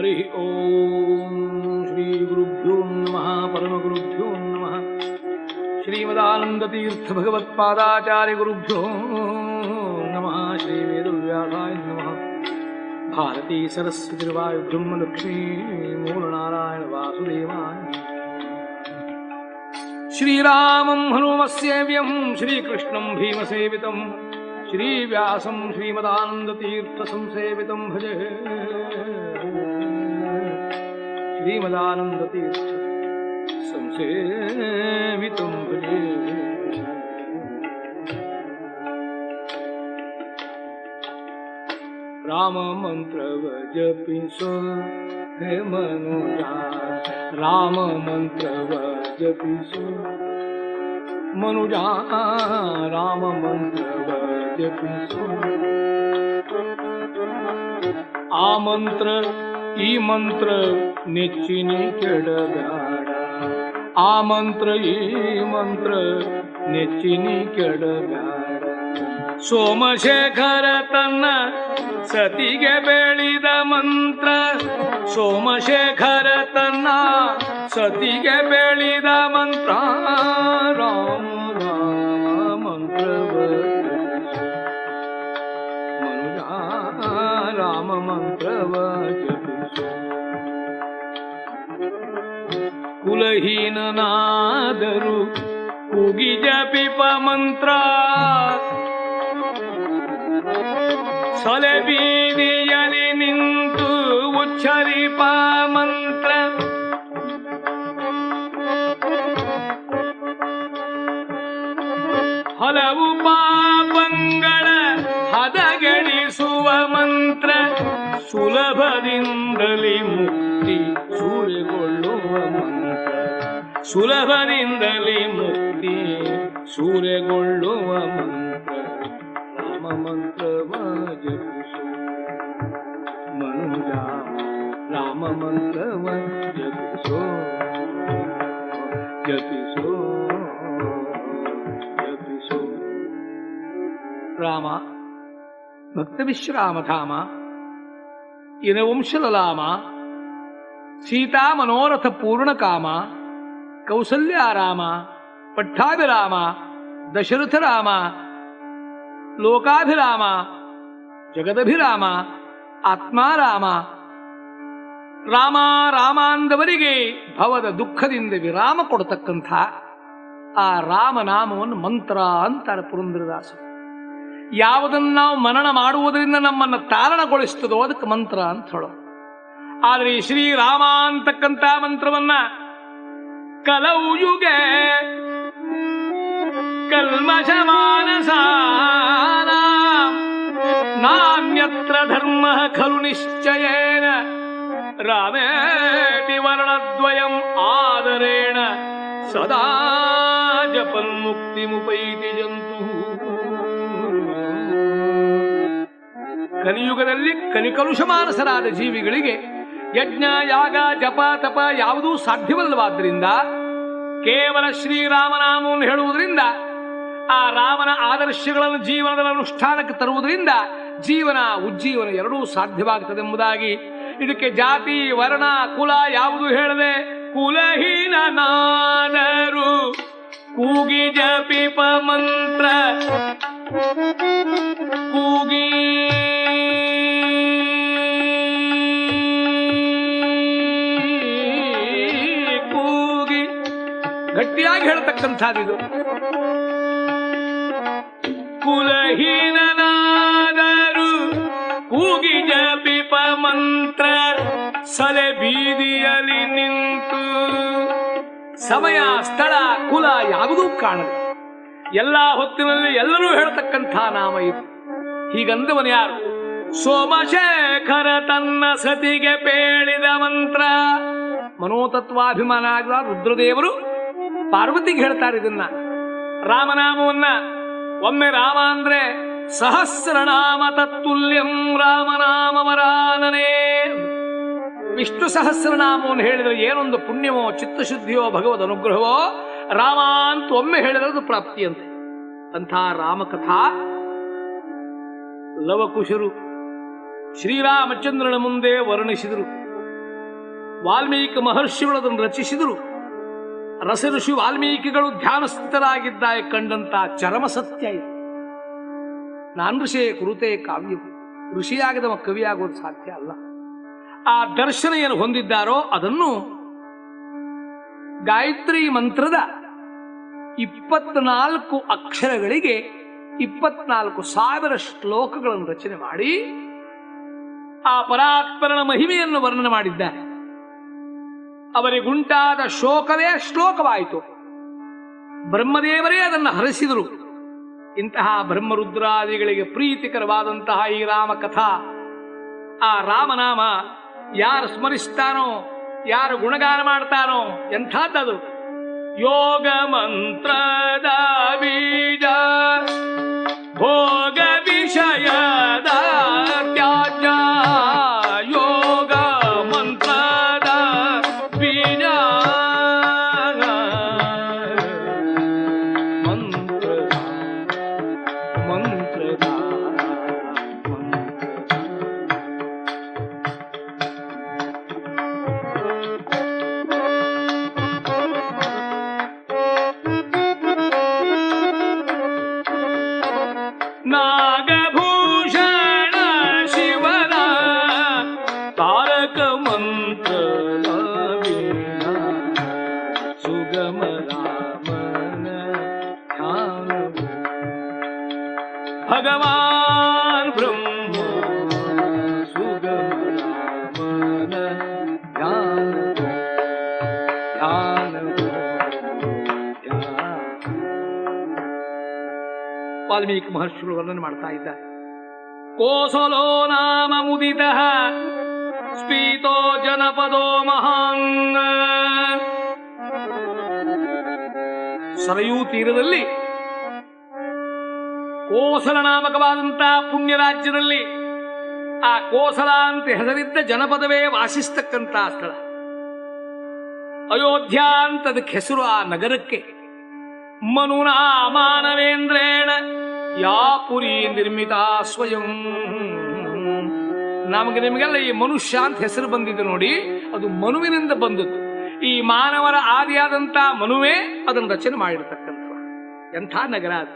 हरिः ॐ श्रीगुरुभ्यो नमः परमगुरुभ्यो नमः श्रीमदानन्दतीर्थभगवत्पादाचार्यगुरुभ्यो नमः श्रीवेदव्यासाय नमः भारती सरस्वतिर्वायुब्रह्मलक्ष्मी मूलनारायणवासुदेवाय श्रीरामं हनुमस्येव्यं श्रीकृष्णं भीमसेवितम् श्रीव्यासं श्रीमदानन्दतीर्थसंसेवितं भजे विमलानन्दतीर्थ संसेवितुं भजे राममन्त्रवजपि सो हे मनोजा। राममन्त्रवजपि सो मनुजा। राममन्त्रवजपि सो। आमन्त्र ಮನುಜ ರಾಮ ಮಂತ್ರವ ಜಪಿಸೋ ಮನುಜ ರಾಮ ಮಂತ್ರವ ಜಪಿಸೋ ಆ ಮಂತ್ರ ಈ ಮಂತ್ರ ನೆಚ್ಚಿನಿ ಕೆಡಬೇಡ ಆ ಮಂತ್ರ, ಈ ಮಂತ್ರ ನೆಚ್ಚಿನಿ ಕೆಡಬೇಡ ಸೋಮಶೇಖರ ತನ್ನ ಸತಿಗೆ ಬೆಳೆದ ಮಂತ್ರ, ಸೋಮಶೇಖರ ತನ್ನ ಸತಿಗೆ ಬೆಳೆದ ಮಂತ್ರ, ರಾಮ ರಾಮ ಮಂತ್ರವ ಮನುಜ, ರಾಮ ಮಂತ್ರವ ಕುಲಹೀನನಾದರು ಕುಗಿ ಜಪಿಪ ಮಂತ್ರ. ಸಲೆ ಬೀದಿಯಲಿ ನಿಂತು ಉಚ್ಚರಿಪ ಮಂತ್ರ. ಹಲವು ಪಾಪಂಗಳ ಹದಗೆಡಿಸುವ ಮಂತ್ರ. ಸುಲಭದಿಂದಲೇ ಮುಕ್ತಿ ಸೂರಿಕೊಳ್ಳುವ ಮಂತ್ರ. ಸುಲಭದಿಂದಲೇ ಮುಕ್ತಿ, ಸೂರೆಗೊಳ್ಳುವ ಮಂತ್ರ, ರಾಮ ಮಂತ್ರವ ಜಪಿಸು. ಮನುಜ, ರಾಮ ಮಂತ್ರವ ಜಪಿಸೋ. ಜಪಿಸೋ ಜಪಿಸೋ. ರಾಮ, ಭಕ್ತ ವಿಶ್ರಾಮಧಾಮ, ಇನವಂಶಲಲಾಮ, ಸೀತಾ ಮನೋರಥ ಪೂರ್ಣಕಾಮ ಕೌಸಲ್ಯಾರಾಮ ಪಟ್ಟಾಭಿರಾಮ ದಶರಥ ರಾಮ ಲೋಕಾಭಿರಾಮ, ಜಗದಭಿರಾಮ, ಆತ್ಮಾರಾಮ. ರಾಮ ರಾಮಾಂದವರಿಗೆ ಭವದ ದುಃಖದಿಂದ ವಿರಾಮ ಕೊಡತಕ್ಕಂಥ ಆ ರಾಮನಾಮವನ್ನು ಮಂತ್ರ ಅಂತಾರೆ ಪುರಂದ್ರದಾಸ ಯಾವುದನ್ನು ನಾವು ಮನನ ಮಾಡುವುದರಿಂದ ನಮ್ಮನ್ನು ತಾರಣಗೊಳಿಸ್ತದೋ ಅದಕ್ಕೆ ಮಂತ್ರ ಅಂತ ಹೇಳೋ ಆದರೆ ಶ್ರೀರಾಮ ಅಂತಕ್ಕಂಥ ಮಂತ್ರವನ್ನ ಕಲವು ಯುಗೆ ಕಲ್ಮಶ ಮಾನಸಾನ ನಾನ್ಯತ್ರ ಧರ್ಮ ಖಲು ನಿಶ್ಚಯೇನ. ರಾಮೇಟಿ ವರ್ಣದ್ವಯಂ ಆದರೇಣ. ಸದಾ ಜಪನ್ಮುಕ್ತಿಮುಪೈತಿ ಜಂತು. ಕಲಿಯುಗದಲ್ಲಿ ಕಲಿಕಲುಷ ಮಾನಸರಾದ ಜೀವಿಗಳಿಗೆ ಯಜ್ಞ, ಯಾಗ, ಜಪ, ತಪ ಯಾವುದೂ ಸಾಧ್ಯವಲ್ಲವಾದ್ದರಿಂದ ಕೇವಲ ಶ್ರೀರಾಮನಾಮವನ್ನು ಹೇಳುವುದರಿಂದ, ಆ ರಾಮನ ಆದರ್ಶಗಳನ್ನು ಜೀವನದ ಅನುಷ್ಠಾನಕ್ಕೆ ತರುವುದರಿಂದ ಜೀವನ ಉಜ್ಜೀವನ ಎರಡೂ ಸಾಧ್ಯವಾಗ್ತದೆಂಬುದಾಗಿ ಇದಕ್ಕೆ ಜಾತಿ, ವರ್ಣ, ಕುಲ ಯಾವುದು ಹೇಳದೆ ಕುಲಹೀನನಾದರು ಕೂಗಿ ಜಪಿಪ ಮಂತ್ರ. ಗಟ್ಟಿಯಾಗಿ ಹೇಳ್ತಕ್ಕಂಥದ್ದು. ಕುಲಹೀನನಾದರು, ಕೂಗಿ ಜಪಿಪ ಮಂತ್ರ, ಸಲೆ ಬೀದಿಯಲ್ಲಿ ನಿಂತು. ಸಮಯ, ಸ್ಥಳ, ಕುಲ ಯಾವುದೂ ಕಾಣದು ಎಲ್ಲ ಹೊತ್ತಿನಲ್ಲಿ ಎಲ್ಲರೂ ಹೇಳ್ತಕ್ಕಂಥ ನಾಮ ಇದು. ಹೀಗಂದವನು ಯಾರು? ಸೋಮಶೇಖರ ತನ್ನ ಸತಿಗೆ ಪೇಳಿದ ಮಂತ್ರ. ಮನೋತತ್ವಾಭಿಮಾನ ಆಗಿದ ರುದ್ರದೇವರು ಪಾರ್ವತಿಗೆ ಹೇಳ್ತಾರೆ ಇದನ್ನ. ರಾಮನಾಮವನ್ನ. ಒಮ್ಮೆ ರಾಮ ಅಂದ್ರೆ ಸಹಸ್ರನಾಮ ತತ್ತುಲ್ಯಂ ರಾಮನಾಮವರಾನನೇ. ವಿಷ್ಣು ಸಹಸ್ರನಾಮವನ್ನು ಹೇಳಿದರೆ ಏನೊಂದು ಪುಣ್ಯವೋ, ಚಿತ್ತಶುದ್ಧಿಯೋ, ಭಗವದ್ ಅನುಗ್ರಹವೋ, ರಾಮ ಅಂತ ಒಮ್ಮೆ ಹೇಳಿದ್ರೆ ಅದು ಪ್ರಾಪ್ತಿಯಂತೆ ಅಂಥ ರಾಮಕಥಾ ಲವಕುಶರು ಶ್ರೀರಾಮಚಂದ್ರನ ಮುಂದೆ ವರ್ಣಿಸಿದರು. ವಾಲ್ಮೀಕಿ ಮಹರ್ಷಿಗಳು ಅದನ್ನು ರಚಿಸಿದರು. ರಸ ಋಷಿ ವಾಲ್ಮೀಕಿಗಳು ಧ್ಯಾನಸ್ಥರಾಗಿದ್ದಾಗಿ ಕಂಡಂತ ಚರಮ ಸತ್ಯ ಇದು. ನಾನ್ ಋಷೇ ಕುರುತೆ ಕಾವ್ಯ ಋಷಿಯಾಗದವ ಕವಿಯಾಗೋದು ಸಾಧ್ಯ ಅಲ್ಲ. ಆ ದರ್ಶನ ಏನು ಹೊಂದಿದ್ದಾರೋ ಅದನ್ನು ಗಾಯತ್ರಿ ಮಂತ್ರದ ಇಪ್ಪತ್ನಾಲ್ಕು ಅಕ್ಷರಗಳಿಗೆ ಇಪ್ಪತ್ನಾಲ್ಕು ಸಾವಿರ ಶ್ಲೋಕಗಳನ್ನು ರಚನೆ ಮಾಡಿ ಆ ಪರಾತ್ಪರನ ಮಹಿಮೆಯನ್ನು ವರ್ಣನೆ ಮಾಡಿದ್ದಾರೆ ಅವರಿಗುಂಟಾದ ಶೋಕವೇ ಶ್ಲೋಕವಾಯಿತು. ಬ್ರಹ್ಮದೇವರೇ ಅದನ್ನು ಹರಿಸಿದರು. ಇಂತಹ ಬ್ರಹ್ಮರುದ್ರಾದಿಗಳಿಗೆ ಪ್ರೀತಿಕರವಾದಂತಹ ಈ ರಾಮ ಕಥಾ ಆ ರಾಮನಾಮ ಯಾರು ಸ್ಮರಿಸ್ತಾನೋ, ಯಾರು ಗುಣಗಾನ ಮಾಡ್ತಾನೋ ಎಂಥದ್ದದು. ಯೋಗ ಮಂತ್ರದ ಬೀಜ, ಭೋಗ ವಿಷಯದ ಕೋಸಲೋ ನಾಮ ಮುದಿತ. ಸ್ಪೀತೋ ಜನಪದೋ ಮಹಾನ್. ಸರಯೂ ತೀರದಲ್ಲಿ ಕೋಸಲ ನಾಮಕವಾದಂತಹ ಪುಣ್ಯ ರಾಜ್ಯದಲ್ಲಿ ಆ ಕೋಸಲ ಅಂತ ಹೆಸರಿದ್ದ ಜನಪದವೇ ವಾಸಿಸ್ತಕ್ಕಂತಹ ಸ್ಥಳ. ಅಯೋಧ್ಯ ಅಂತ ಅದಕ್ಕೆ ಹೆಸರು ಆ ನಗರಕ್ಕೆ. ಮನುನಾ ಮಾನವೇಂದ್ರೇಣ ಯಾ ಪುರಿ ನಿರ್ಮಿತ ಸ್ವಯಂ? ನಮಗೆ ನಿಮಗೆಲ್ಲ ಈ ಮನುಷ್ಯ ಅಂತ ಹೆಸರು ಬಂದಿದೆ ನೋಡಿ, ಅದು ಮನುವಿನಿಂದ ಬಂದದ್ದು. ಈ ಮಾನವರ ಆದಿಯಾದಂತ ಮನುವೇ ಅದನ್ನು ರಚನೆ ಮಾಡಿರ್ತಕ್ಕಂಥ ಎಂಥ ನಗರ ಅದು?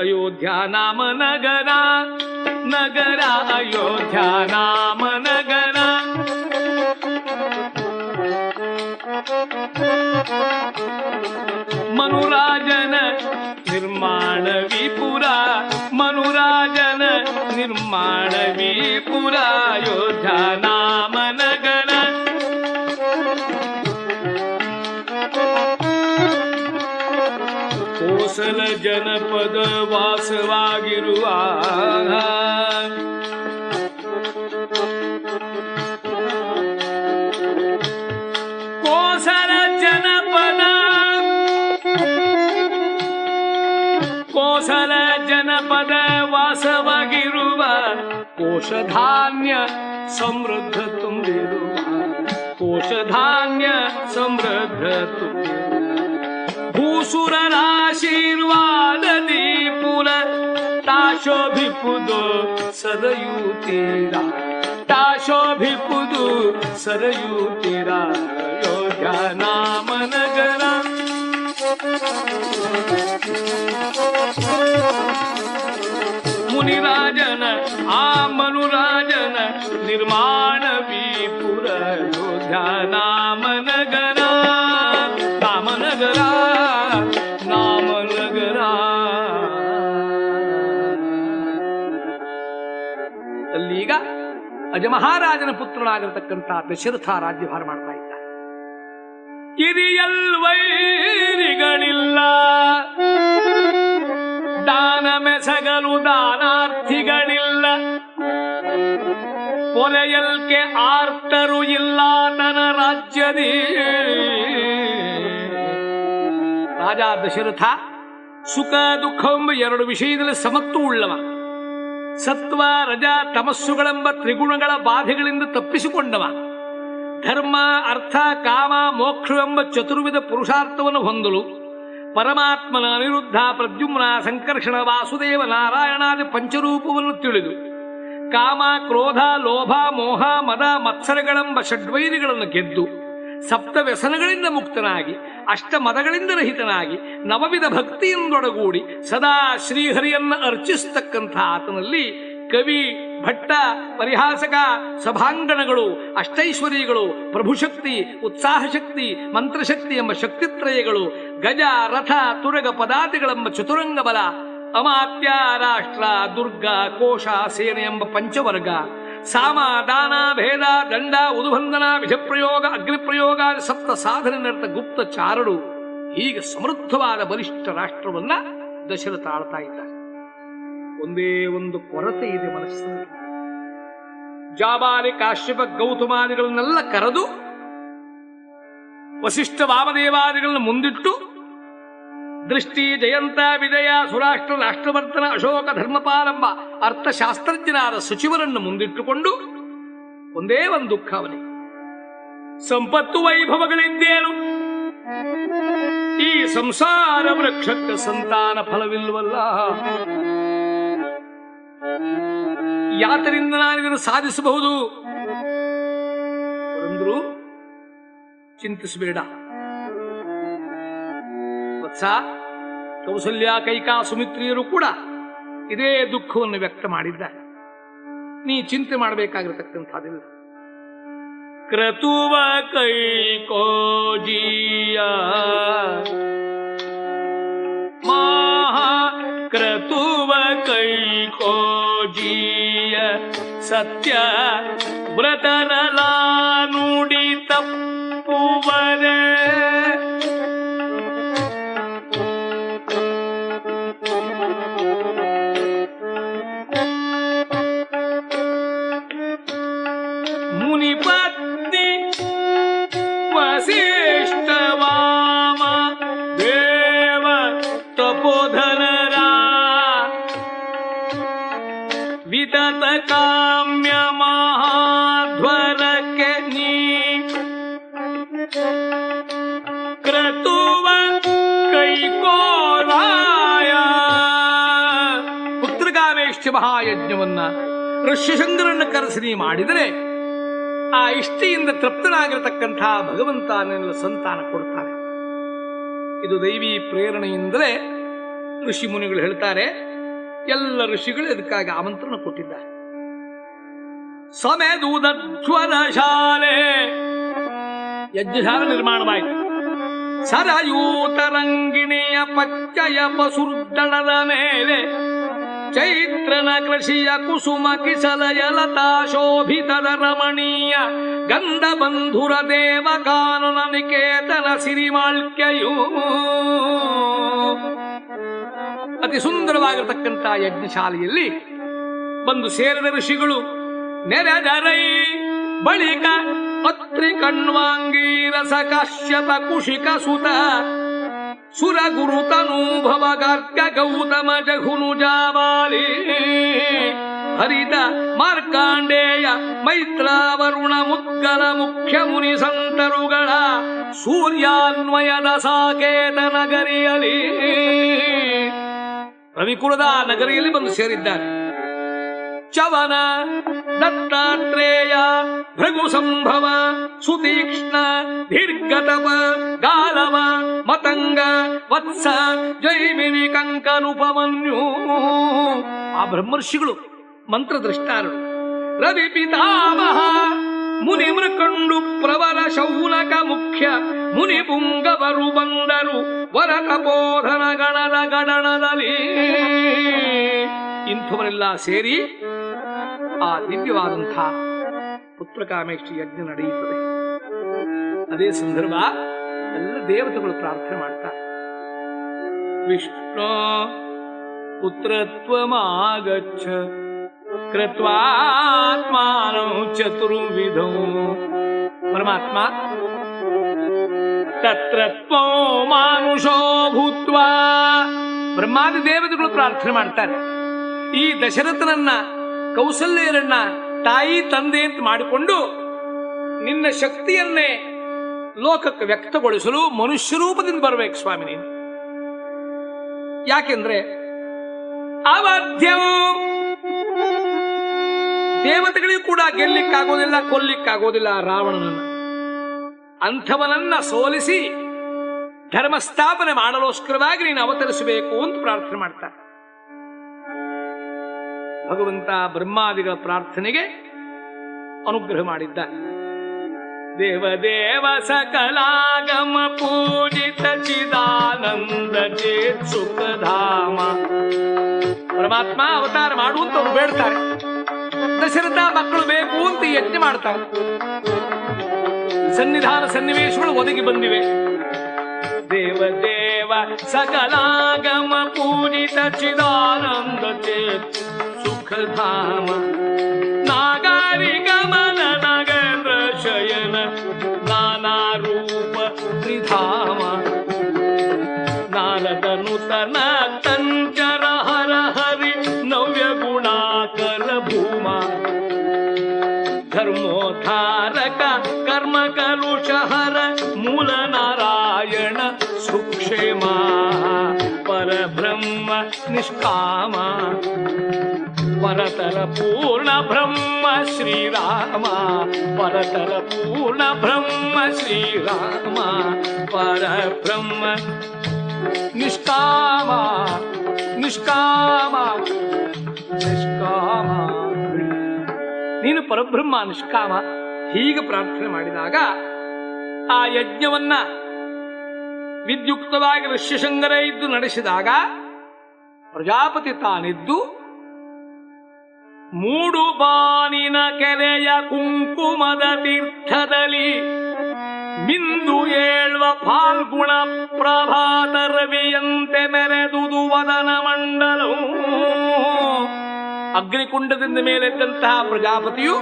ಅಯೋಧ್ಯ ನಾಮ ನಗರ ನಗರ ಅಯೋಧ್ಯ ನಾಮ ನಗರ. ಮನುರಾಜನ ವಿಪುರ ಅಯೋಧ್ಯ ನಾಮ ನಗರ ಕೋಸಲ ಜನಪದ ವಾಸವಾಗಿರುವ ಕೋಸಲ ಜನಪದ. ಕೋಸಲ पोषधान्य समृद्ध तुम्ही पोषधान्य समृद्ध तुम्ही भूसुरनाशीर्वाद दीपुल ताशोभिपुदो सदयुतीरा ताशोभिपुदु सरयुतीरा योग्या नाम नगरा ಮುನಿರಾಜನ, ಆ ಮನುರಾಜನ ನಿರ್ಮಾಣ ವಿಪುರ ನಾಮನಗರ. ನಾಮನಗರ ನಾಮನಗರ. ಅಲ್ಲೀಗ ಅಜಮಹಾರಾಜನ ಪುತ್ರನಾಗಿರತಕ್ಕಂಥ ದಶರಥ ರಾಜ್ಯಭಾರ ಮಾಡ್ತಾ ಇದ್ದ ಕಿರಿಯಲ್ ವೈರಿಗಳಿಲ್ಲ ದಾನ ಮೆಸಗಲು ದಾನಾರ್ಥಿಗಳಿಲ್ಲ. ಪೊರೆಯಲ್ಕೆ ಆರ್ತರು ಇಲ್ಲ ನನ್ನ ರಾಜ್ಯದಿ. ರಾಜ ದಶರಥ ಸುಖ ದುಃಖವೆಂಬ ಎರಡು ವಿಷಯದಲ್ಲಿ ಸಮತ್ತು ಉಳ್ಳವ. ಸತ್ವ, ರಜ, ತಮಸ್ಸುಗಳೆಂಬ ತ್ರಿಗುಣಗಳ ಬಾಧೆಗಳಿಂದ ತಪ್ಪಿಸಿಕೊಂಡವ. ಧರ್ಮ, ಅರ್ಥ, ಕಾಮ, ಮೋಕ್ಷವೆಂಬ ಚತುರ್ವಿಧ ಪುರುಷಾರ್ಥವನ್ನು ಹೊಂದಲು ಪರಮಾತ್ಮನ ಅನಿರುದ್ಧ ಪ್ರದ್ಯುಮ್ನ ಸಂಕರ್ಷಣ ವಾಸುದೇವ ನಾರಾಯಣಾದಿ ಪಂಚರೂಪವನ್ನು ತಿಳಿದು ಕಾಮ, ಕ್ರೋಧ, ಲೋಭ, ಮೋಹ, ಮದ, ಮತ್ಸರಗಳೆಂಬ ಷಡ್ವೈರಿಗಳನ್ನು ಗೆದ್ದು ಸಪ್ತ ವ್ಯಸನಗಳಿಂದ ಮುಕ್ತನಾಗಿ ಅಷ್ಟ ಮದಗಳಿಂದ ರಹಿತನಾಗಿ, ನವವಿಧ ಭಕ್ತಿಯಿಂದೊಡಗೂಡಿ ಸದಾ ಶ್ರೀಹರಿಯನ್ನ ಅರ್ಚಿಸತಕ್ಕಂಥ ಆತನಲ್ಲಿ ಕವಿ ಭಟ್ಟ, ಪರಿಹಾಸಕ, ಸಭಾಂಗಣಗಳು ಅಷ್ಟೈಶ್ವರ್ಯಗಳು ಪ್ರಭುಶಕ್ತಿ ಉತ್ಸಾಹ ಶಕ್ತಿ ಮಂತ್ರಶಕ್ತಿ ಎಂಬ ಶಕ್ತಿತ್ರಯಗಳು, ಗಜ, ರಥ, ತುರಗ ಪದಾತಿಗಳೆಂಬ ಚತುರಂಗ ಬಲ, ಅಮಾತ್ಯ, ರಾಷ್ಟ್ರ, ದುರ್ಗ, ಕೋಶ, ಸೇನೆ ಎಂಬ ಪಂಚವರ್ಗ, ಸಾಮ, ದಾನ, ಭೇದ, ದಂಡ ಉದುಬಂಧನ ವಿಷಪ್ರಯೋಗ, ಅಗ್ನಿಪ್ರಯೋಗ, ಸಪ್ತ ಸಾಧನೆ ನಡೆದ ಗುಪ್ತ ಚಾರಡು ಹೀಗೆ ಸಮೃದ್ಧವಾದ ಬಲಿಷ್ಠ ರಾಷ್ಟ್ರವನ್ನ ದಶರಥ ಆಳ್ತಾ ಇದ್ದಾರೆ. ಒಂದೇ ಒಂದು ಕೊರತೆ ಇದೆ ಮನಸ್ಸಿನಲ್ಲಿ ಜಾಬಾಲಿ ಕಾಶ್ಯಪ ಗೌತಮಾದಿಗಳನ್ನೆಲ್ಲ ಕರೆದು, ವಸಿಷ್ಠ ವಾಮದೇವಾದಿಗಳನ್ನ ಮುಂದಿಟ್ಟು, ದೃಷ್ಟಿ ಜಯಂತ ವಿಜಯ ಸುರಾಷ್ಟ್ರ ರಾಷ್ಟ್ರವರ್ತನ ಅಶೋಕ ಧರ್ಮಪಾಲಂಬ ಅರ್ಥಶಾಸ್ತ್ರಜ್ಞನಾದ ಸಚಿವರನ್ನು ಮುಂದಿಟ್ಟುಕೊಂಡು ಒಂದೇ ಒಂದು ದುಃಖ ಅವನಿಗೆ ಸಂಪತ್ತು ವೈಭವಗಳಿಂದೇನು ಈ ಸಂಸಾರ ವೃಕ್ಷಕ್ಕೆ ಸಂತಾನ ಫಲವಿಲ್ವಲ್ಲ? ಯಾತರಿಂದ ನಾನು ಇದನ್ನು ಸಾಧಿಸಬಹುದು? ಅಂದ್ರು ಚಿಂತಿಸಬೇಡ. ವತ್ಸ, ಕೌಸಲ್ಯ, ಕೈಕಾ, ಸುಮಿತ್ರಿಯರು ಕೂಡ ಇದೇ ದುಃಖವನ್ನು ವ್ಯಕ್ತ ಮಾಡಿದ್ದಾರೆ. ನೀ ಚಿಂತೆ ಮಾಡಬೇಕಾಗಿರತಕ್ಕಂಥದ್ದಿಲ್ಲ. ಕ್ರತುವ ಕೈಕೋಜಿಯ ಮಹಾ ಕ್ರತುವ ಕೈಕೋಜಿಯ ಸತ್ಯ ವ್ರತನಲ ನುಡಿ ತಪ್ಪುವರೆ. ಋಷ್ಯಶಂಕರನ್ನ ಕರೆಸಿ ಮಾಡಿದರೆ ಆ ಇಷ್ಟಿಯಿಂದ ತೃಪ್ತನಾಗಿರತಕ್ಕಂಥ ಭಗವಂತ ನಿನ್ನ ಸಂತಾನ ಕೊಡ್ತಾನೆ. ಇದು ದೈವಿ ಪ್ರೇರಣೆಯಿಂದಲೇ ಋಷಿ ಮುನಿಗಳು ಹೇಳ್ತಾರೆ, ಎಲ್ಲ ಋಷಿಗಳು ಇದಕ್ಕಾಗಿ ಆಮಂತ್ರಣ ಕೊಟ್ಟಿದ್ದಾರೆ. ಸಮೇದೂದಧ್ವರ ಶಾಲೆ ಯಜ್ಞಶಾಲೆ ನಿರ್ಮಾಣವಾಯಿತು. ಸರಯೂತರಂಗಿಣಿಯ ಪಚ್ಚಯ ಪಸುರ್ದಳದ ಮೇಲೆ ಚೈತ್ರನ ಕೃಷಿಯ ಕುಸುಮ ಕಿಸಲಯ ಲತಾ ಶೋಭಿತದ ರಮಣೀಯ ಗಂಧ ಬಂಧುರ ದೇವ ಕಾನನ ನಿಕೇತನ ಸಿರಿಮಾಳ್ಕೆಯು. ಅತಿ ಸುಂದರವಾಗಿರತಕ್ಕಂಥ ಯಜ್ಞಶಾಲೆಯಲ್ಲಿ ಬಂದು ಸೇರಿದ ಋಷಿಗಳು ನೆರೆದರೈ ಬಳಿಕ ಪತ್ರಿ ಕಣ್ವಾಂಗೀರಸ ಕಾಶ್ಯಪ ಕುಶಿಕ ಸುತ ಸುರ ಗುರು ತನೂಭವ ಗಾರ್ಗ ಗೌತಮ ಜಘುನು ಜಾವಾಲಿ ಹರಿತ ಮಾರ್ಕಾಂಡೇಯ ಮೈತ್ರಾವರುಣ ಮುದ್ಗಲ ಮುಖ್ಯ ಮುನಿ ಸಂತರುಗಳ ಸೂರ್ಯಾನ್ವಯದ ಸಾಕೇತ ನಗರಿಯಲಿ ರವಿಕುಲದ ನಗರಿಯಲ್ಲಿ ಬಂದು ಸೇರಿದ್ದಾರೆ. ಚವನ, ದತ್ತಾತ್ರೇಯ ಭೃಗು ಸಂಭವ ಸುತೀಕ್ಷ್ಣ, ದೀರ್ಘತಪ, ಗಾಲವ, ಮತಂಗ, ವತ್ಸ ಜೈಮಿನಿ ಕಂಕನುಪಮನ್ಯು. ಆ ಬ್ರಹ್ಮರ್ಷಿಗಳು ಮಂತ್ರದೃಷ್ಟಾರು ರವಿ ಪಿತಾಮಹ ಮುನಿ ಮೃಕಂಡು ಪ್ರವರ ಶೌನಕ ಮುಖ್ಯ, ಮುನಿ ಪುಂಗವರು ಬಂದರು, ವರ ತಪೋಧನ ಗಣದ ಗಣನದಲ್ಲಿ. ಇಂಥವರೆಲ್ಲ ಸೇರಿ ಆ ದಿವ್ಯವಾದಂಥ ಪುತ್ರಕಾಮೇಶ್ವರಿ ಯಜ್ಞ ನಡೆಯುತ್ತದೆ. ಅದೇ ಸಂದರ್ಭ ಎಲ್ಲ ದೇವತೆಗಳು ಪ್ರಾರ್ಥನೆ ಮಾಡ್ತಾರೆ. ವಿಷ್ಣು ಪುತ್ರತ್ವಮಾಗಚ್ಚ, ಕೃತ್ವಾತ್ಮಾನ ಚತುರ್ವಿಧ. ಪರಮಾತ್ಮ ತತ್ರತ್ವೋ ಮಾನುಷೋ ಭೂತ್ವ. ಬ್ರಹ್ಮಾದಿ ದೇವತೆಗಳು ಪ್ರಾರ್ಥನೆ ಮಾಡ್ತಾರೆ. ಈ ದಶರಥನನ್ನ, ಕೌಸಲ್ಯರನ್ನ ತಾಯಿ, ತಂದೆ ಅಂತ ಮಾಡಿಕೊಂಡು ನಿನ್ನ ಶಕ್ತಿಯನ್ನೇ ಲೋಕಕ್ಕೆ ವ್ಯಕ್ತಗೊಳಿಸಲು ಮನುಷ್ಯ ರೂಪದಿಂದ ಬರಬೇಕು ಸ್ವಾಮಿ ನೀನು. ಯಾಕೆಂದ್ರೆ ಅವಾಧ್ಯವು ದೇವತೆಗಳಿಗೂ ಕೂಡ ಗೆಲ್ಲಿಕ್ಕಾಗೋದಿಲ್ಲ, ಕೊಲ್ಲಿಕ್ಕಾಗೋದಿಲ್ಲ ರಾವಣನನ್ನು. ಅಂಥವನನ್ನ ಸೋಲಿಸಿ ಧರ್ಮಸ್ಥಾಪನೆ ಮಾಡಲೋಸ್ಕರವಾಗಿ ನೀನು ಅವತರಿಸಬೇಕು ಅಂತ ಪ್ರಾರ್ಥನೆ ಮಾಡ್ತಾರೆ. ಭಗವಂತ ಬ್ರಹ್ಮಾದಿಗಳ ಪ್ರಾರ್ಥನೆಗೆ ಅನುಗ್ರಹ ಮಾಡಿದ್ದ ದೇವದೇವ ಸಕಲಾಗಮ ಪೂಜಿತ ಚಿದಾನಂದ ಚೇತ್ ಸುಖಧಾಮ. ಪರಮಾತ್ಮ ಅವತಾರ ಮಾಡು ಅಂತ ಅವ್ರು ಬೇಡ್ತಾರೆ. ದಶರಥ ಮಕ್ಕಳು ಬೇಕು ಅಂತ ಯಜ್ಞ ಮಾಡ್ತಾರೆ. ಸನ್ನಿಧಾನ ಸನ್ನಿವೇಶಗಳು ಒದಗಿ ಬಂದಿವೆ. ದೇವದೇವ ಸಕಲಾಗಮ ಪೂಜಿತ ಚಿದಾನಂದ ಚೇತ್ ಸುಖಧಾಮ ಪರತರ ಪೂರ್ಣ ಬ್ರಹ್ಮ ಶ್ರೀರಾಮ, ಪರತಲ ಪೂರ್ಣ ಬ್ರಹ್ಮ ಶ್ರೀರಾಮ ಪರಬ್ರಹ್ಮ ನಿಷ್ಕಾಮ ನಿಷ್ಕಾಮ ನಿಷ್ಕಾಮ. ನೀನು ಪರಬ್ರಹ್ಮ, ನಿಷ್ಕಾಮ ಹೀಗೆ ಪ್ರಾರ್ಥನೆ ಮಾಡಿದಾಗ ಆ ಯಜ್ಞವನ್ನ ವಿದ್ಯುಕ್ತವಾಗಿ ಋಷ್ಯಶಂಗರೇ ಇದ್ದು ನಡೆಸಿದಾಗ ಪ್ರಜಾಪತಿ ತಾನಿದ್ದು ಮೂಡು ಬಾನಿನ ಕೆರೆಯ ಕುಂಕುಮದ ತೀರ್ಥದಲ್ಲಿ ಬಿಂದು ಏಳ್ವ ಫಾಲ್ಗುಣ ಪ್ರಭಾತ ರವಿಯಂತೆ ಮೆರೆದುದು ವದನ ಮಂಡಲವು ಅಗ್ನಿಕುಂಡದಿಂದ ಮೇಲೆದ್ದಂತಹ ಪ್ರಜಾಪತಿಯು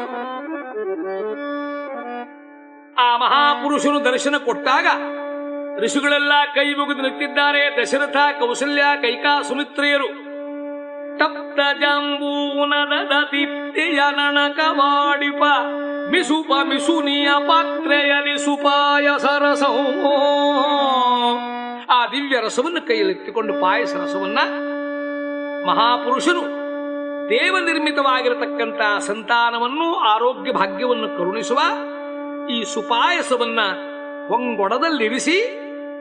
ಆ ಮಹಾಪುರುಷನು ದರ್ಶನ ಕೊಟ್ಟಾಗ ಋಷಿಗಳೆಲ್ಲ ಕೈ ಮುಗಿದು ನಿಂತಿದ್ದಾರೆ. ದಶರಥ ಕೌಶಲ್ಯ ಕೈಕಾ ಸುಮಿತ್ರೆಯರು ತಪ್ತ ಜಂಬೂನದ ದೀಪ್ತಿಯ ನಣಕವಾಡಿಪ ಮಿಸುಪ ಮಿಸುನಿಯ ಪಾತ್ರೆಯಲ್ಲಿ ಸುಪಾಯ ಸರಸೋ. ಆ ದಿವ್ಯ ರಸವನ್ನು ಕೈಯಲ್ಲಿತ್ತುಕೊಂಡು ಪಾಯಸ ರಸವನ್ನ ಮಹಾಪುರುಷನು ದೇವ ನಿರ್ಮಿತವಾಗಿರತಕ್ಕಂಥ ಸಂತಾನವನ್ನು ಆರೋಗ್ಯ ಭಾಗ್ಯವನ್ನು ಕರುಣಿಸುವ ಈ ಸುಪಾಯಸವನ್ನ ಹೊಂಗೊಡದಲ್ಲಿರಿಸಿ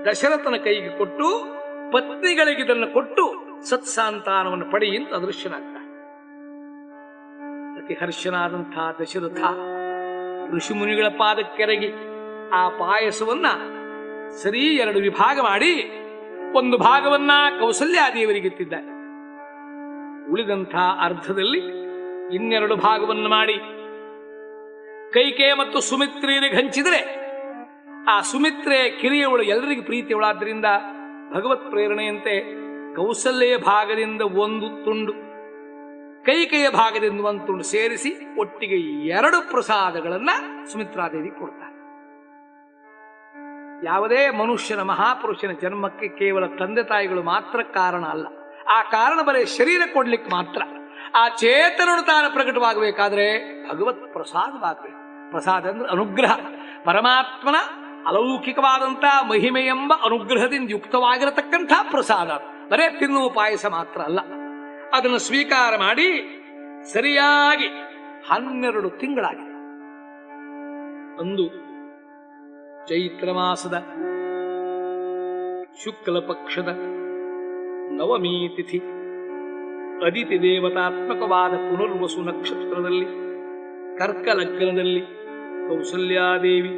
ದಶರಥನ ಕೈಗೆ ಕೊಟ್ಟು ಪತ್ನಿಗಳಿಗೆ ಇದನ್ನು ಕೊಟ್ಟು ಸತ್ಸಂತಾನವನ್ನು ಪಡಿ ಅಂತ ಅದೃಶ್ಯನಾಗ್ತಾನೆ. ಅತಿ ಹರ್ಷನಾದಂಥ ದಶರಥ ಋಷಿಮುನಿಗಳ ಪಾದಕ್ಕೆರಗಿ ಆ ಪಾಯಸವನ್ನ ಸರಿ ಎರಡು ವಿಭಾಗ ಮಾಡಿ ಒಂದು ಭಾಗವನ್ನ ಕೌಸಲ್ಯಾದೇವರಿಗೆತ್ತಿದ್ದಾರೆ ಉಳಿದಂಥ ಅರ್ಧದಲ್ಲಿ ಇನ್ನೆರಡು ಭಾಗವನ್ನು ಮಾಡಿ ಕೈಕೆ ಮತ್ತು ಸುಮಿತ್ರೆಯನ್ನು ಹಂಚಿದರೆ ಆ ಸುಮಿತ್ರೆ ಕಿರಿಯವಳು ಎಲ್ಲರಿಗೂ ಪ್ರೀತಿಯವಳಾದ್ದರಿಂದ ಭಗವತ್ ಪ್ರೇರಣೆಯಂತೆ ಕೌಸಲ್ಯ ಭಾಗದಿಂದ ಒಂದು ತುಂಡು, ಕೈಕೆಯ ಭಾಗದಿಂದ ಒಂದು ತುಂಡು ಸೇರಿಸಿ ಒಟ್ಟಿಗೆ ಎರಡು ಪ್ರಸಾದಗಳನ್ನ ಸುಮಿತ್ರಾದೇವಿ ಕೊಡ್ತಾರೆ. ಯಾವುದೇ ಮನುಷ್ಯನ ಮಹಾಪುರುಷನ ಜನ್ಮಕ್ಕೆ ಕೇವಲ ತಂದೆ ತಾಯಿಗಳು ಮಾತ್ರ ಕಾರಣ ಅಲ್ಲ. ಆ ಕಾರಣ ಬರೀ ಶರೀರ ಕೊಡ್ಲಿಕ್ಕೆ ಮಾತ್ರ. ಆ ಚೇತನನು ತಾನು ಪ್ರಕಟವಾಗಬೇಕಾದ್ರೆ ಭಗವತ್ ಪ್ರಸಾದವಾಗಬೇಕು. ಪ್ರಸಾದ ಅಂದ್ರೆ ಅನುಗ್ರಹ. ಪರಮಾತ್ಮನ ಅಲೌಕಿಕವಾದಂತಹ ಮಹಿಮೆ ಎಂಬ ಅನುಗ್ರಹದಿಂದ ಯುಕ್ತವಾಗಿರತಕ್ಕಂಥ ಪ್ರಸಾದ ಬರೇ ತಿನ್ನುವ ಪಾಯಸ ಮಾತ್ರ ಅಲ್ಲ. ಅದನ್ನು ಸ್ವೀಕಾರ ಮಾಡಿ ಸರಿಯಾಗಿ ಹನ್ನೆರಡು ತಿಂಗಳಾಗಿದೆ. ಅಂದು ಚೈತ್ರ ಮಾಸದ ಶುಕ್ಲ ಪಕ್ಷದ ನವಮಿ ತಿಥಿ ಅದಿತಿ ದೇವತಾತ್ಮಕವಾದ ಪುನರ್ವಸು ನಕ್ಷತ್ರದಲ್ಲಿ ಕರ್ಕ ಲಗ್ನದಲ್ಲಿ ಕೌಸಲ್ಯಾದೇವಿ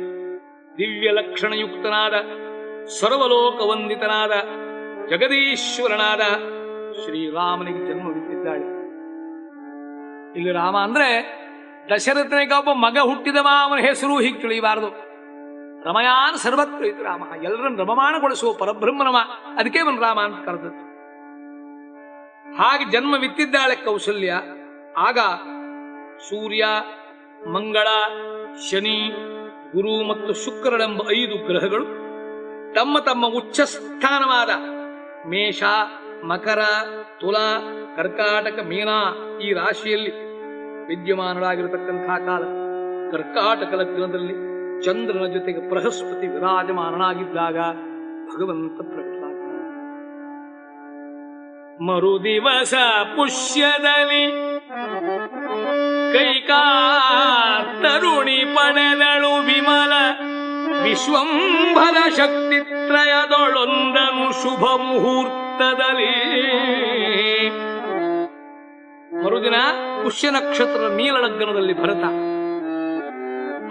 ದಿವ್ಯ ಲಕ್ಷಣಯುಕ್ತನಾದ ಸರ್ವಲೋಕವಂದಿತನಾದ ಜಗದೀಶ್ವರನಾದ ಶ್ರೀರಾಮನಿಗೆ ಜನ್ಮವಿತ್ತಿದ್ದಾಳೆ ಇಲ್ಲಿ ರಾಮ ಅಂದ್ರೆ ದಶರಥನಿಗೆ ಒಬ್ಬ ಮಗ ಹುಟ್ಟಿದವ, ಅವನ ಹೆಸರು ಹೀಗೆ ತಿಳಿಯಬಾರದು. ರಮಯಾನ್ ಸರ್ವತ್ರ ಇತ್ತು ರಾಮ, ಎಲ್ಲರನ್ನು ರಮಮಾನಗೊಳಿಸುವ ಪರಬ್ರಹ್ಮನಮ ಅದಕ್ಕೆ ಅವನು ರಾಮ ಅಂತ ಕರೆದದ್ದು. ಹಾಗೆ ಜನ್ಮವಿತ್ತಿದ್ದಾಳೆ ಕೌಶಲ್ಯ. ಆಗ ಸೂರ್ಯ, ಮಂಗಳ, ಶನಿ, ಗುರು ಮತ್ತು ಶುಕ್ರರೆಂಬ ಐದು ಗ್ರಹಗಳು ತಮ್ಮ ತಮ್ಮ ಉಚ್ಚ ಸ್ಥಾನವಾದ ಮೇಷ, ಮಕರ, ತುಲಾ, ಕರ್ಕಾಟಕ, ಮೀನಾ ಈ ರಾಶಿಯಲ್ಲಿ ವಿದ್ಯಮಾನರಾಗಿರತಕ್ಕಂತಹ ಕಾಲ. ಕರ್ಕಾಟಕ ಲಗ್ನದಲ್ಲಿ ಚಂದ್ರನ ಜೊತೆಗೆ ಬೃಹಸ್ಪತಿ ವಿರಾಜಮಾನನಾಗಿದ್ದಾಗ ಭಗವಂತ ಪ್ರಕಟನಾಗ್ತಾನೆ ಮರುದಿವಸ ಪುಷ್ಯದಲ್ಲಿ ಕೈಕಾ ತರುಣಿ ಪಡೆದಳು ವಿಶ್ವಂಭರ ಶಕ್ತಿ ತ್ರಯದೊಳೊಂದನು ಶುಭ ಮುಹೂರ್ತದಲ್ಲಿ ಮರುದಿನ ಪುಷ್ಯ ನಕ್ಷತ್ರ ನೀಲಲಗ್ನದಲ್ಲಿ ಭರತ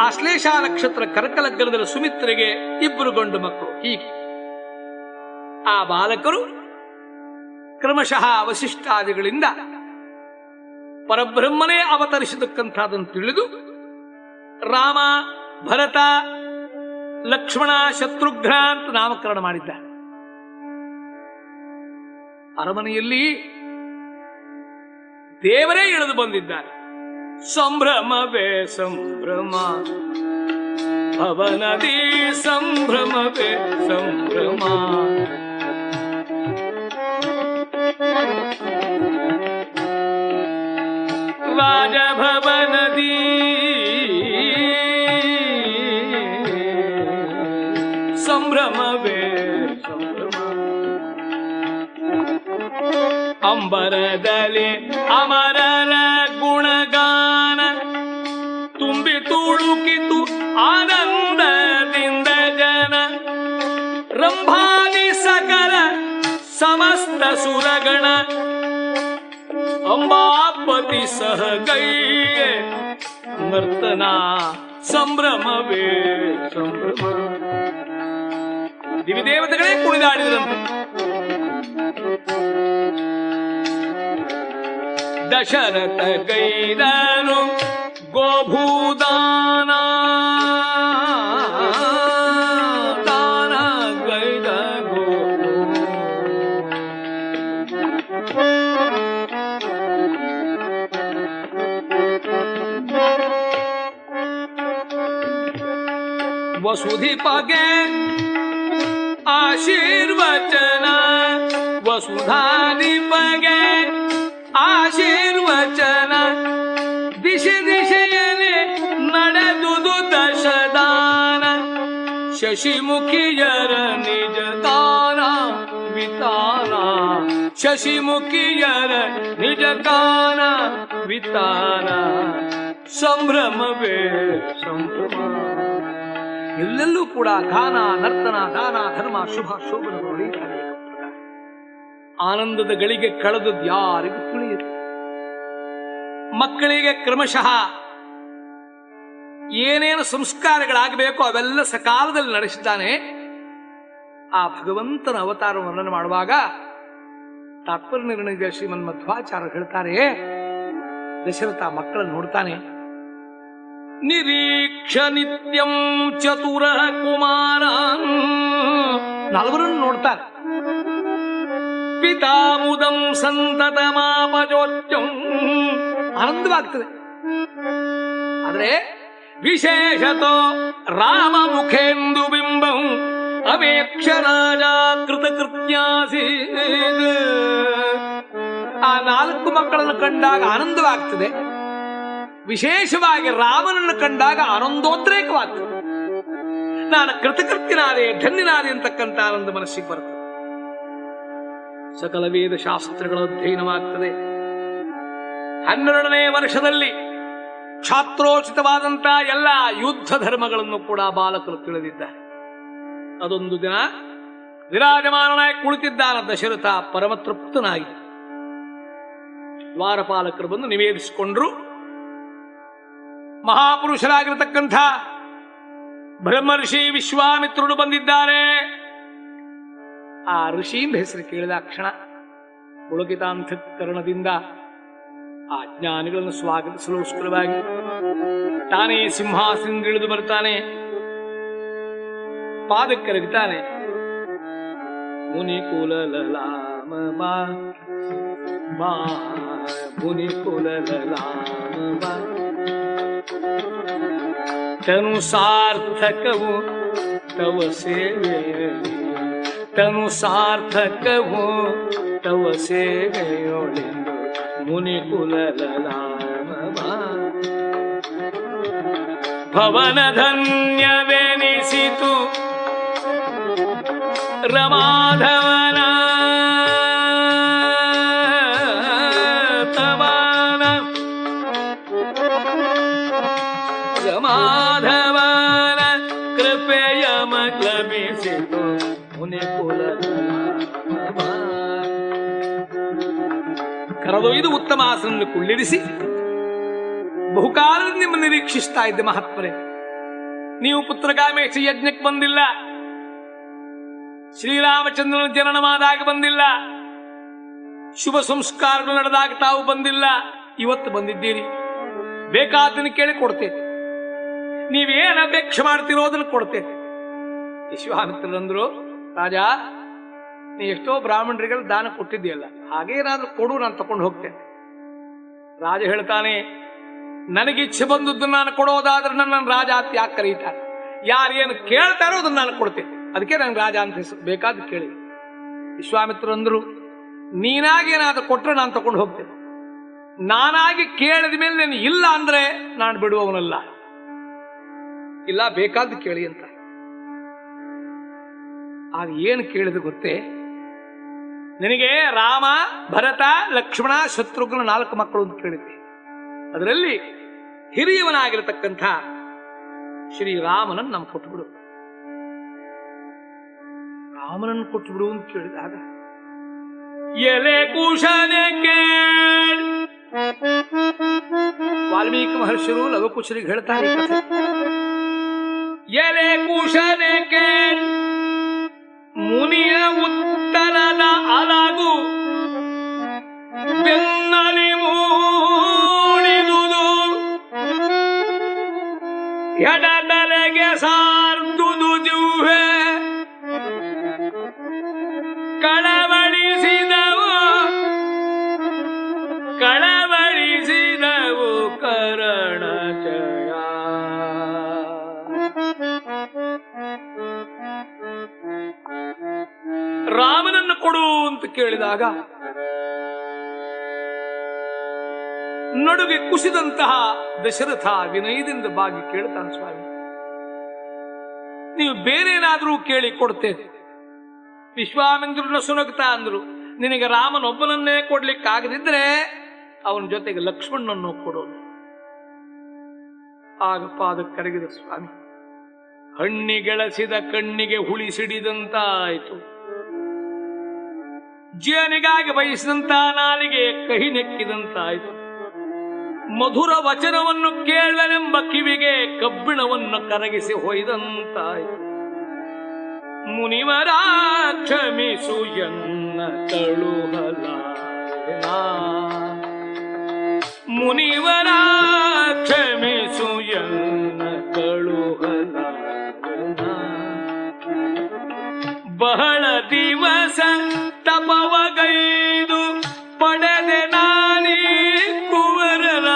ಆಶ್ಲೇಷ ನಕ್ಷತ್ರ ಕರ್ಕಲಗ್ನದಲ್ಲಿ ಸುಮಿತ್ರೆಗೆ ಇಬ್ಬರು ಗಂಡು ಮಕ್ಕಳು. ಹೀಗೆ ಆ ಬಾಲಕರು ಕ್ರಮಶಃ ಅವಶಿಷ್ಟಾದಿಗಳಿಂದ ಪರಬ್ರಹ್ಮನೇ ಅವತರಿಸತಕ್ಕಂಥದ್ದನ್ನು ತಿಳಿದು ರಾಮ, ಭರತ ಲಕ್ಷ್ಮಣ ಶತ್ರುಘ್ನ ಅಂತ ನಾಮಕರಣ ಮಾಡಿದ್ದ. ಅರಮನೆಯಲ್ಲಿ ದೇವರೇ ಇಳಿದು ಬಂದಿದ್ದಾರೆ. ಸಂಭ್ರಮವೇ ಸಂಭ್ರಮ. ಭವನದಿ ಸಂಭ್ರಮವೇ ಸಂಭ್ರಮ. ರಾಜಭವನದಿ ಅಂಬರದಲ್ಲಿ ಅಮರರ ಗುಣಗಾನ. ತುಂಬಿ ತುಳುಕಿತು ಆನಂದದಿಂದ ಜನ. ರಂಭಾದಿ ಸಕಲ ಸಮಸ್ತ ಸುರಗಣ. ಅಂಬಾಪತಿ ಸಹ ಗೈಯೆ ನರ್ತನ ಸಂಭ್ರಮವೇ ಸಂಭ್ರಮ. ದಿವಿದೇವತೆಗಳೇ ಕುಣಿದಾಡಿದ್ರಂತೆ. दशरथ गैरनु गोभूदाना। दाना गैर गो। वसुधि पगे आशीर्वचना वसुधा ಶಶಿಮುಖಿಯರ ನಿಜ ತಾನ ವಿತಾನ ಶಶಿಮುಖಿಯರ ನಿಜ ತಾನ ವಿತಾನ ಸಂಭ್ರಮವೇ ಸಂಭ್ರಮ. ಎಲ್ಲೆಲ್ಲೂ ಕೂಡ ಗಾನ, ನರ್ತನ, ದಾನ, ಧರ್ಮ, ಶುಭ, ಶೋಭನ ಹೊಡೆಯುತ್ತಾರೆ ಆನಂದದ ಗಳಿಗೆ ಕಳೆದದ್ದು ಯಾರಿಗೂ ತಿಳಿಯುತ್ತೆ ಮಕ್ಕಳಿಗೆ ಕ್ರಮಶಃ ಏನೇನು ಸಂಸ್ಕಾರಗಳಾಗಬೇಕೋ ಅವೆಲ್ಲ ಸಕಾಲದಲ್ಲಿ ನಡೆಸಿದ್ದಾನೆ. ಆ ಭಗವಂತನ ಅವತಾರ ವರ್ಣನೆ ಮಾಡುವಾಗ ತಾತ್ಪರ್ಯ ನಿರ್ಣಯ ಶ್ರೀಮನ್ ಮಧ್ವಾಚಾರ್ಯ ಹೇಳ್ತಾರೆ, ದಶರಥ ಮಕ್ಕಳನ್ನು ನೋಡ್ತಾನೆ, ನಿರೀಕ್ಷ ನಿತ್ಯಂ ಚತುರ ಕುಮಾರ. ನಲ್ವರನ್ನು ನೋಡ್ತಾರೆ, ಪಿತಾಮುದಂ ಸಂತತ ಮಾಪಜೋಚ್ಚಂ ಆನಂದವಾಗ್ತದೆ. ಆದ್ರೆ ವಿಶೇಷತೋ ರಾಮ ಮುಖೇಂದು ಬಿಂಬಂ ಅವೇಕ್ಷ ರಾಜ ಕೃತಕೃತ್ಯಾಸಿ ಆ ನಾಲ್ಕು ಮಕ್ಕಳನ್ನು ಕಂಡಾಗ ಆನಂದವಾಗ್ತದೆ. ವಿಶೇಷವಾಗಿ ರಾಮನನ್ನು ಕಂಡಾಗ ಆನಂದೋದ್ರೇಕವಾಗ್ತದೆ. ನಾನು ಕೃತಕೃತ್ಯನಾದೆ, ಧನ್ಯನಾದೆ ಅಂತಕ್ಕಂಥ ಆನಂದ ಮನಸ್ಸಿಗೆ ಬರುತ್ತೆ. ಸಕಲ ವೇದ ಶಾಸ್ತ್ರಗಳ ಅಧ್ಯಯನವಾಗ್ತದೆ. ಹನ್ನೆರಡನೇ ವರ್ಷದಲ್ಲಿ ಛಾತ್ರೋಚಿತವಾದಂತ ಎಲ್ಲ ಯುದ್ಧ ಧರ್ಮಗಳನ್ನು ಕೂಡ ಬಾಲಕರು ತಿಳಿದಿದ್ದಾರೆ. ಅದೊಂದು ದಿನ ವಿರಾಜಮಾನನಾಗಿ ಕುಳಿತಿದ್ದಾನ ದಶರಥ ಪರಮತೃಪ್ತನಾಗಿ. ದ್ವಾರಪಾಲಕರು ಬಂದು ನಿವೇದಿಸಿಕೊಂಡ್ರು. ಮಹಾಪುರುಷರಾಗಿರತಕ್ಕಂಥ ಬ್ರಹ್ಮರ್ಷಿ ವಿಶ್ವಾಮಿತ್ರರು ಬಂದಿದ್ದಾರೆ. ಆ ಋಷಿ ಹೆಸರು ಕೇಳಿದ ಕ್ಷಣ. ಪುಳಕಿತಾಂತಕರಣದಿಂದ ಆ ಜ್ಞಾನಿಗಳನ್ನು ಸ್ವಾಗತಿಸಲುಸ್ಕರವಾಗಿ ತಾನೇ ಸಿಂಹಾಸನ ಇಳಿದು ಬರ್ತಾನೆ. ಪಾದಕ್ಕರಗುತ್ತಾನೆ ಮುನಿ ಬಾ ಮುನಿ ಬಾ ತನು ಸಾರ್ಥಕವು ತವ ಸೇವೆ ತನು ಸಾರ್ಥಕವು ತವ ಸೇವೆಯೊಳೆಂದು. ಮುನಿ ಕುಲಲಾಮ ಭವನ ಧನ್ಯವೆನಿಸಿತು ರಮಾಧವನ ಕರದೊಯ್ದು ಉತ್ತಮ ಆಸನವನ್ನು ಕುಳ್ಳಿರಿಸಿ. ಬಹುಕಾಲದಿಂದ ನಿಮ್ಮ ನಿರೀಕ್ಷಿಸ್ತಾ ಇದ್ದೆ ಮಹಾತ್ಮರೇ. ನೀವು ಪುತ್ರಗಾಮೇಶ ಯಜ್ಞಕ್ಕೆ ಬಂದಿಲ್ಲ. ಶ್ರೀರಾಮಚಂದ್ರನ ಜನನವಾದಾಗ ಬಂದಿಲ್ಲ. ಶುಭ ಸಂಸ್ಕಾರಗಳು ನಡೆದಾಗ ತಾವು ಬಂದಿಲ್ಲ. ಇವತ್ತು ಬಂದಿದ್ದೀರಿ. ಬೇಕಾದನ್ನು ಕೇಳಿ ಕೊಡ್ತೇನೆ. ನೀವೇನು ಅಪೇಕ್ಷೆ ಮಾಡ್ತಿರೋದನ್ನು ಕೊಡ್ತೇನೆ. ವಿಶ್ವಾಮಿತ್ರರಂದ್ರು ರಾಜ ನೀ ಎಷ್ಟೋ ಬ್ರಾಹ್ಮಣರಿಗೆಲ್ಲ ದಾನ ಕೊಟ್ಟಿದ್ದೀಯಲ್ಲ ಹಾಗೇನಾದ್ರೂ ಕೊಡು, ನಾನು ತಕೊಂಡು ಹೋಗ್ತೇನೆ. ರಾಜ ಹೇಳ್ತಾನೆ ನನಗೆ ಇಚ್ಛೆ ಬಂದದ್ದು ನಾನು ಕೊಡೋದಾದ್ರೆ ನನ್ನ ರಾಜ ಅಂತ ಯಾಕೆ ಕರೀತಾರೆ ಯಾರೇನು ಕೇಳ್ತಾರೋ ಅದನ್ನ ನಾನು ಕೊಡ್ತೇನೆ. ಅದಕ್ಕೆ ನಂಗೆ ರಾಜ ಅಂತ ಹೆಸರು ಬೇಕಾದ ಕೇಳಿ. ವಿಶ್ವಾಮಿತ್ರರಂದ್ರು ನೀನಾಗಿ ಏನಾದ್ರು ಕೊಟ್ರೆ ನಾನು ತಕೊಂಡು ಹೋಗ್ತೇನೆ. ನಾನಾಗಿ ಕೇಳಿದ ಮೇಲೆ ನೀನು ಇಲ್ಲ ಅಂದ್ರೆ ನಾನು ಬಿಡುವವನಲ್ಲ. ಇಲ್ಲ, ಬೇಕಾದ್ದು ಕೇಳಿ ಅಂತ ಆಗ ಏನು ಕೇಳಿದ ಗೊತ್ತೇ? ನಿನಗೆ ರಾಮ, ಭರತ, ಲಕ್ಷ್ಮಣ, ಶತ್ರುಘ್ನ ನಾಲ್ಕು ಮಕ್ಕಳು ಅಂತ ಕೇಳಿದ್ದೆ ಅದರಲ್ಲಿ ಹಿರಿಯವನಾಗಿರತಕ್ಕಂಥ ಶ್ರೀರಾಮನನ್ನು ನಮ್ಗೆ ಕೊಟ್ಟುಬಿಡು. ರಾಮನನ್ನು ಕೊಟ್ಟುಬಿಡು ಅಂತ ಕೇಳಿದಾಗ ಎಲೆ ಕುಶನೆ ವಾಲ್ಮೀಕಿ ಮಹರ್ಷಿರು ಲಘುಕುಶರಿಗೆ ಹೇಳ್ತಾರೆ. ಎಲೆ ಕುಶನೆ ಕೇಳ್. ಮುನಿಯ ಉತ್ತರದ ಅಲಗು ಬೆನ್ನಲಿ ಮೂಡಿದುದು. ಎಡತಲೆಗೆ ಕೊಡು ಅಂತ ಕೇಳಿದಾಗ, ನಡುಗೆ ಕುಸಿದಂತಹ ದಶರಥ ವಿನಯದಿಂದ ಬಾಗಿ ಕೇಳ್ತಾನೆ ಸ್ವಾಮಿ, ನೀವು ಬೇರೇನಾದರೂ ಕೇಳಿ ಕೊಡ್ತೇನೆ. ವಿಶ್ವಾಮಿಂದ್ರನ ಸುನಗ್ತಾ ಅಂದ್ರು, ನಿನಗೆ ರಾಮನೊಬ್ಬನನ್ನೇ ಕೊಡ್ಲಿಕ್ಕಾಗದಿದ್ರೆ ಅವನ ಜೊತೆಗೆ ಲಕ್ಷ್ಮಣನನ್ನು ಕೊಡೋದು ಆಗ ಪಾದ ಕರಗಿದ ಸ್ವಾಮಿ ಹಣ್ಣಿಗೆಳಸಿದ ಕಣ್ಣಿಗೆ ಹುಳಿ ಸಿಡಿದಂತಾಯಿತು. ಜೀವನಿಗಾಗಿ ಬಯಸಿದಂತ ನಾಲಿಗೆ ಕಹಿ ನೆಕ್ಕಿದಂತಾಯಿತು. ಮಧುರ ವಚನವನ್ನು ಕೇಳಲೆಂಬ ಕಿವಿಗೆ ಕಬ್ಬಿಣವನ್ನು ಕರಗಿಸಿ ಹೊಯ್ದಂತಾಯಿತು. ಮುನಿವರ ಕ್ಷಮಿಸು ಎನ್ನ ಕಳುಹಲ ಮುನಿವರ ಕ್ಷಮಿಸು ಎನ್ನ ಕಳುಹಲ ಬಹಳ ದಿವಸ ತಪವಗೈದು ಪಡೆದೆ ನಾನೀ ಕುವರರ.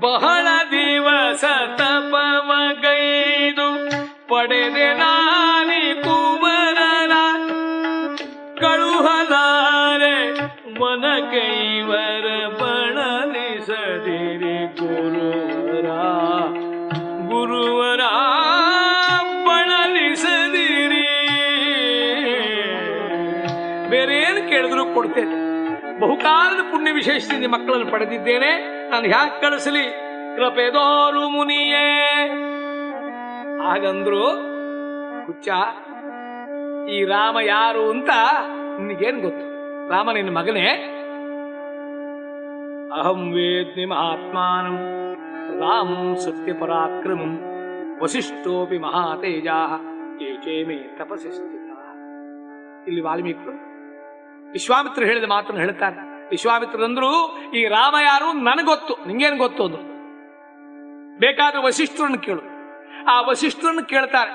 ಬಹಳ ದಿವಸ ತಪವಗೈದು ಪಡೆದೆ ನಾನಿ ಕೊಡ್ತೇನೆ. ಬಹುಕಾಲದ ಪುಣ್ಯ ವಿಶೇಷದಿಂದ ಮಕ್ಕಳನ್ನು ಪಡೆದಿದ್ದೇನೆ. ನಾನು ಹ್ಯಾಕ್ ಕಳಿಸಲಿ? ಕೃಪೆದೋರು ಮುನಿಯೇ. ಹಾಗಂದ್ರು, ಹುಚ್ಚ, ಈ ರಾಮ ಯಾರು ಅಂತ ನಿನಗೇನು ಗೊತ್ತು? ರಾಮ ನಿನ್ನ ಮಗನೇ. ಅಹಂ ವೇದ್ನಿ ಮಹಾತ್ಮಾನಂ, ರಾಮಂ ಸತ್ಯ ಪರಾಕ್ರಮಂ ವಸಿಷ್ಠೋಪಿ ಮಹಾತೇಜಾ ಏಚೇ ಮೇ ತಪಸ್ಸಿ ಸ್ಥಿತಃ. ಇಲ್ಲಿ ವಾಲ್ಮೀಕರು ವಿಶ್ವಾಮಿತ್ರ ಹೇಳಿದ ಮಾತನ್ನು ಹೇಳ್ತಾರೆ. ವಿಶ್ವಾಮಿತ್ರರಂದ್ರು, ಈ ರಾಮ ಯಾರು? ನನಗೊತ್ತು ನಿಂಗೇನು ಗೊತ್ತು ಅದು? ಬೇಕಾದ್ರೆ ವಸಿಷ್ಠರನ್ನು ಕೇಳು. ಆ ವಸಿಷ್ಠರನ್ನು ಕೇಳ್ತಾರೆ.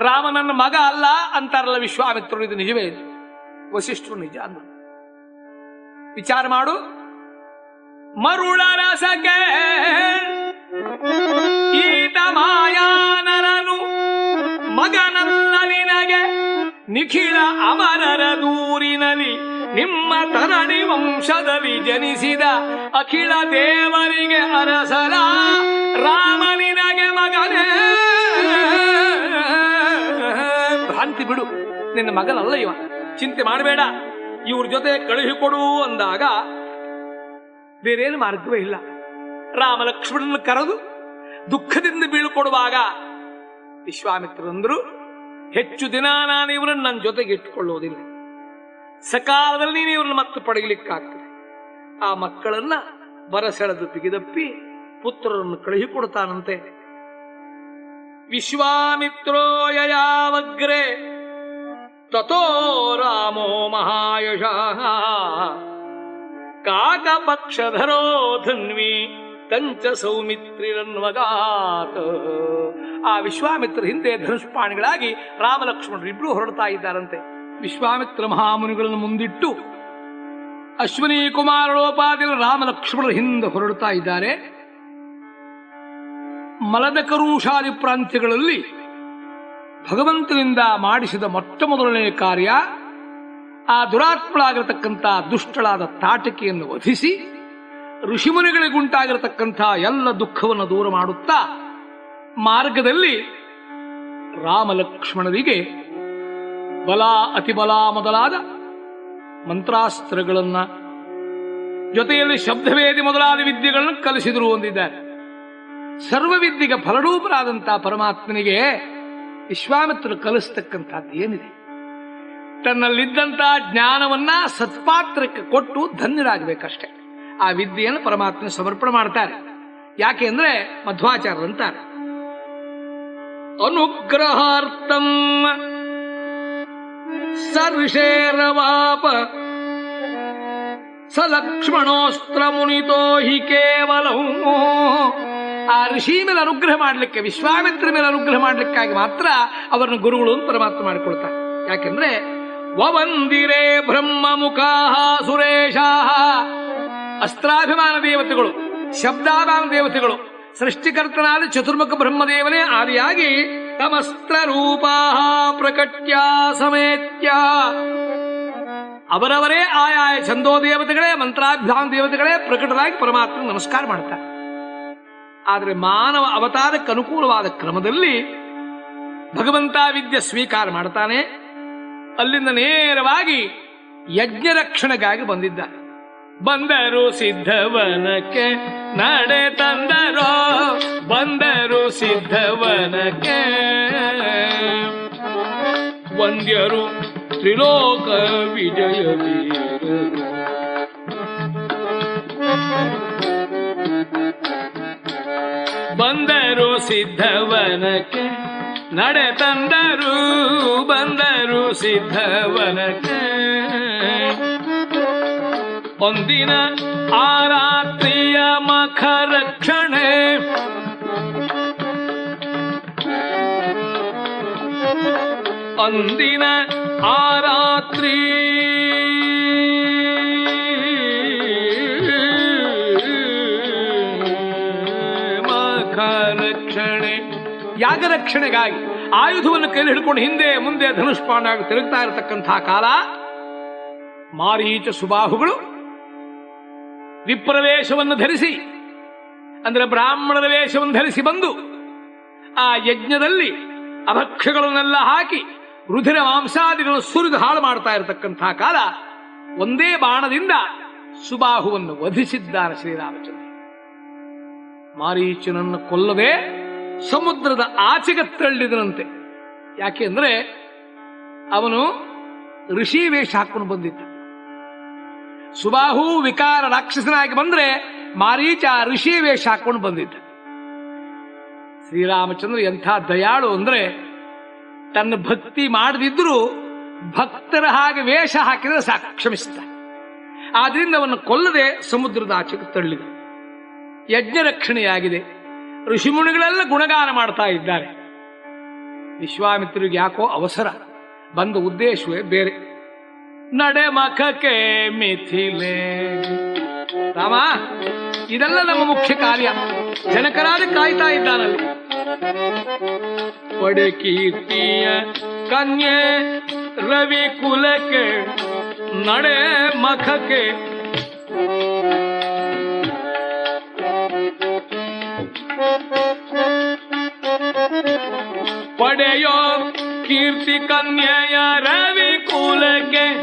ರಾಮ ನನ್ನ ಮಗ ಅಲ್ಲ ಅಂತಾರಲ್ಲ ವಿಶ್ವಾಮಿತ್ರರು, ಇದು ನಿಜವೇ ಇದು? ವಸಿಷ್ಠರು ನಿಜ ಅಂದ್ರು. ವಿಚಾರ ಮಾಡು. ಮರುಳ ರಸಕ್ಕೆ ಈತ ಮಾಯಾನರನು, ಮಗನಲ್ಲ ನಿನಗೆ. ನಿಖಿಳ ಅಮರರ ದೂರಿನಲ್ಲಿ ನಿಮ್ಮ ತರಣಿ ವಂಶದಲ್ಲಿ ಜನಿಸಿದ ಅಖಿಳ ದೇವರಿಗೆ ಅರಸರ ರಾಮನಿನಗೆ ಮಗನೇ. ಭ್ರಾಂತಿ ಬಿಡು. ನಿನ್ನ ಮಗನಲ್ಲ ಇವ. ಚಿಂತೆ ಮಾಡಬೇಡ. ಇವ್ರ ಜೊತೆ ಕಳುಹಿಕೊಡು ಅಂದಾಗ ಬೇರೇನು ಮಾರ್ಗವೇ ಇಲ್ಲ. ರಾಮ ಲಕ್ಷ್ಮಣನ ಕರೆದು ದುಃಖದಿಂದ ಬೀಳ್ಕೊಡುವಾಗ ವಿಶ್ವಾಮಿತ್ರರಂದ್ರು ಹೆಚ್ಚು ದಿನ ನಾನು ಇವರನ್ನು ನನ್ನ ಜೊತೆಗೆ ಇಟ್ಟುಕೊಳ್ಳುವುದಿಲ್ಲ. ಸಕಾಲದಲ್ಲಿ ನೀನು ಇವ್ರನ್ನ ಮತ್ತೆ ಪಡೆಯಲಿಕ್ಕಾಗ್ತದೆ. ಆ ಮಕ್ಕಳನ್ನ ಬರಸೆಳೆದು ಬಿಗಿದಪ್ಪಿ ಪುತ್ರರನ್ನು ಕಳುಹಿಕೊಡ್ತಾನಂತೆ ವಿಶ್ವಾಮಿತ್ರೋ ಯಯಾವಗ್ರೆ ತಥೋ ರಾಮೋ ಮಹಾಯಶ, ಕಾಕಪಕ್ಷಧರೋ ಧನ್ವಿ. ತಂಚ ಸೌಮಿತ್ರಿರನ್ವಗಾತ ಆ ವಿಶ್ವಾಮಿತ್ರ ಹಿಂದೆ ಧನುಷ್ಪಾಣಿಗಳಾಗಿ ರಾಮಲಕ್ಷ್ಮಣರು ಇಬ್ರು ಹೊರಡ್ತಾ ಇದ್ದಾರಂತೆ. ವಿಶ್ವಾಮಿತ್ರ ಮಹಾಮುನಿಗಳನ್ನು ಮುಂದಿಟ್ಟು ಅಶ್ವಿನಿ ಕುಮಾರಳೋಪಾದಿಗಳು ರಾಮಲಕ್ಷ್ಮಣರು ಹಿಂದೆ ಹೊರಡ್ತಾ ಇದ್ದಾರೆ. ಮಲದಕರೂಷಾದಿ ಪ್ರಾಂತ್ಯಗಳಲ್ಲಿ ಭಗವಂತನಿಂದ ಮಾಡಿಸಿದ ಮೊಟ್ಟ ಮೊದಲನೇ ಕಾರ್ಯ ಆ ದುರಾತ್ಮಳಾಗಿರತಕ್ಕಂಥ ದುಷ್ಟಳಾದ ತಾಟಕಿಯನ್ನು ವಧಿಸಿ ಋಷಿಮುನಿಗಳಿಗುಂಟಾಗಿರತಕ್ಕಂಥ ಎಲ್ಲ ದುಃಖವನ್ನು ದೂರ ಮಾಡುತ್ತಾ ಮಾರ್ಗದಲ್ಲಿ ರಾಮಲಕ್ಷ್ಮಣರಿಗೆ ಬಲ ಅತಿಬಲ ಮೊದಲಾದ ಮಂತ್ರಾಸ್ತ್ರಗಳನ್ನ ಜೊತೆಯಲ್ಲಿ ಶಬ್ದವೇದಿ ಮೊದಲಾದ ವಿದ್ಯೆಗಳನ್ನು ಕಲಿಸಿದರು ಹೊಂದಿದ್ದಾರೆ ಸರ್ವ ವಿದ್ಯೆಗೆ ಫಲರೂಪರಾದಂತಹ ಪರಮಾತ್ಮನಿಗೆ ವಿಶ್ವಾಮಿತ್ರರು ಕಲಿಸ್ತಕ್ಕಂಥದ್ದು ಏನಿದೆ? ತನ್ನಲ್ಲಿದ್ದಂತಹ ಜ್ಞಾನವನ್ನ ಸತ್ಪಾತ್ರಕ್ಕೆ ಕೊಟ್ಟು ಧನ್ಯರಾಗಬೇಕಷ್ಟೆ. ಆ ವಿದ್ಯೆಯನ್ನು ಪರಮಾತ್ಮ ಸಮರ್ಪಣೆ ಮಾಡ್ತಾರೆ. ಯಾಕೆ ಅಂದ್ರೆ ಮಧ್ವಾಚಾರ್ಯರಂತಾರೆ ಅನುಗ್ರಹಾರ್ಥಂ ಸರ್ಷೇರವಾಪ ಸ ಲಕ್ಷ್ಮಣೋಸ್ತ್ರ ಮುನಿತೋ ಹಿ ಕೇವಲ. ಆ ಋಷಿ ಮೇಲೆ ಅನುಗ್ರಹ ಮಾಡಲಿಕ್ಕೆ, ವಿಶ್ವಾಮಿತ್ರ ಮೇಲೆ ಅನುಗ್ರಹ ಮಾಡಲಿಕ್ಕಾಗಿ ಮಾತ್ರ ಅವರನ್ನು ಗುರುಗಳು ಅಂತ ಪರಮಾತ್ಮ ಮಾಡಿಕೊಳ್ತಾರೆ ಯಾಕೆಂದ್ರೆ ವವಂದಿರೇ ಬ್ರಹ್ಮ ಮುಖಾ ಸುರೇಶಾಹ ಅಸ್ತ್ರಾಭಿಮಾನ ದೇವತೆಗಳು ಶಬ್ದಾಭಿಮಾನ ದೇವತೆಗಳು, ಸೃಷ್ಟಿಕರ್ತನಾದ ಚತುರ್ಮುಖ ಬ್ರಹ್ಮದೇವನೇ ಆದಿಯಾಗಿ ತಮಸ್ತ್ರ ರೂಪಾ ಪ್ರಕಟ್ಯ ಸಮೇತ್ಯ. ಅವರವರೇ ಆಯಾಯ ಛಂದೋ ದೇವತೆಗಳೇ ಮಂತ್ರಾಭಿಧಾನ ದೇವತೆಗಳೇ ಪ್ರಕಟರಾಗಿ ಪರಮಾತ್ಮ ನಮಸ್ಕಾರ ಮಾಡ್ತಾರೆ ಆದರೆ ಮಾನವ ಅವತಾರಕ್ಕೆ ಅನುಕೂಲವಾದ ಕ್ರಮದಲ್ಲಿ ಭಗವಂತ ವಿದ್ಯೆ ಸ್ವೀಕಾರ ಮಾಡ್ತಾನೆ. ಅಲ್ಲಿಂದ ನೇರವಾಗಿ ಯಜ್ಞ ರಕ್ಷಣೆಗಾಗಿ ಬಂದಿದ್ದ ಬಂದರು ಸಿದ್ಧವನಕ್ಕೆ, ನಡೆ ತಂದರೋ, ಬಂದರು ಸಿದ್ಧವನಕ್ಕೆ. ವಂದ್ಯರು ತ್ರಿಲೋಕ ವಿಜಯ ಬಂದರು ಸಿದ್ಧವನಕ್ಕೆ, ನಡೆ ತಂದರು, ಬಂದರು ಸಿದ್ಧವನಕ್ಕೆ. ಒಂದಿನ ಆ ರಾತ್ರಿಯ ಮಖ ರಕ್ಷಣೆ ಅಂದಿನ ಆ ರಾತ್ರಿ. ಮಖ ರಕ್ಷಣೆ ಯಾಗ ರಕ್ಷಣೆಗಾಗಿ ಆಯುಧವನ್ನು ಕೈಲಿ ಹಿಡ್ಕೊಂಡು ಹಿಂದೆ ಮುಂದೆ ಧನುಷ್ಪಾಂಡಾಗಿ ತಿರುಗ್ತಾ ಇರತಕ್ಕಂತಹ ಕಾಲ. ಮಾರೀಚ ಸುಬಾಹುಗಳು ವಿಪ್ರವೇಶವನ್ನು ಧರಿಸಿ, ಅಂದರೆ ಬ್ರಾಹ್ಮಣರ ವೇಷವನ್ನು ಧರಿಸಿ ಬಂದು, ಆ ಯಜ್ಞದಲ್ಲಿ ಅಭಕ್ಷ್ಯಗಳನ್ನೆಲ್ಲ ಹಾಕಿ, ರುಧಿರ ಮಾಂಸಾದಿಗಳನ್ನು ಸುರಿದು ಹಾಳು ಮಾಡ್ತಾ ಇರತಕ್ಕಂತಹ ಕಾಲ, ಒಂದೇ ಬಾಣದಿಂದ ಸುಬಾಹುವನ್ನು ವಧಿಸಿದ್ದಾನೆ ಶ್ರೀರಾಮಚಂದ್ರ. ಮಾರೀಚನನ್ನು ಕೊಲ್ಲದೆ ಸಮುದ್ರದ ಆಚೆಗೆ ತಳ್ಳಿದನಂತೆ. ಯಾಕೆಂದ್ರೆ ಅವನು ಋಷಿ ವೇಷ ಹಾಕೊಂಡು ಬಂದಿದ್ದ. ಸುಬಾಹು ವಿಕಾರ ರಾಕ್ಷಸನಾಗಿ ಬಂದ್ರೆ ಮಾರೀಚ ಋಷಿ ವೇಷ ಹಾಕೊಂಡು ಬಂದಿದ್ದ. ಶ್ರೀರಾಮಚಂದ್ರ ಎಂಥ ದಯಾಳು ಅಂದ್ರೆ ತನ್ನ ಭಕ್ತಿ ಮಾಡದಿದ್ರು ಭಕ್ತರ ಹಾಗೆ ವೇಷ ಹಾಕಿದ್ರೆ ಸಾಕು ಆದ್ರಿಂದ ಅವನು ಕೊಲ್ಲದೆ ಸಮುದ್ರದ ಆಚೆಗೆ ತಳ್ಳಿದ. ಯಜ್ಞ ರಕ್ಷಣೆಯಾಗಿದೆ ಋಷಿಮುನಿಗಳೆಲ್ಲ ಗುಣಗಾನ ಮಾಡ್ತಾ ಇದ್ದಾರೆ. ವಿಶ್ವಾಮಿತ್ರರಿಗೆ ಯಾಕೋ ಅವಸರ. ಬಂದ ಉದ್ದೇಶವೇ ಬೇರೆ. ನಡೆ ಮಖಕ್ಕೆ ಮಿಥಿಲೆ. ರಾಮ, ಇದೆಲ್ಲ ನಮ್ಮ ಮುಖ್ಯ ಕಾರ್ಯ. ಜನಕರಾದ ಕಾಯ್ತಾ ಇದ್ದಾನಲ್ಲಿ. ಪಡೆ ಕೀರ್ತಿಯ ಕನ್ಯೆ ರವಿ ಕುಲಕ್ಕೆ ನಡೆ ಮಖಕ್ಕೆ. ಪಡೆಯೋ ಕೀರ್ತಿ ಕನ್ಯೆಯ ರವಿ ಕುಲಕ್ಕೆ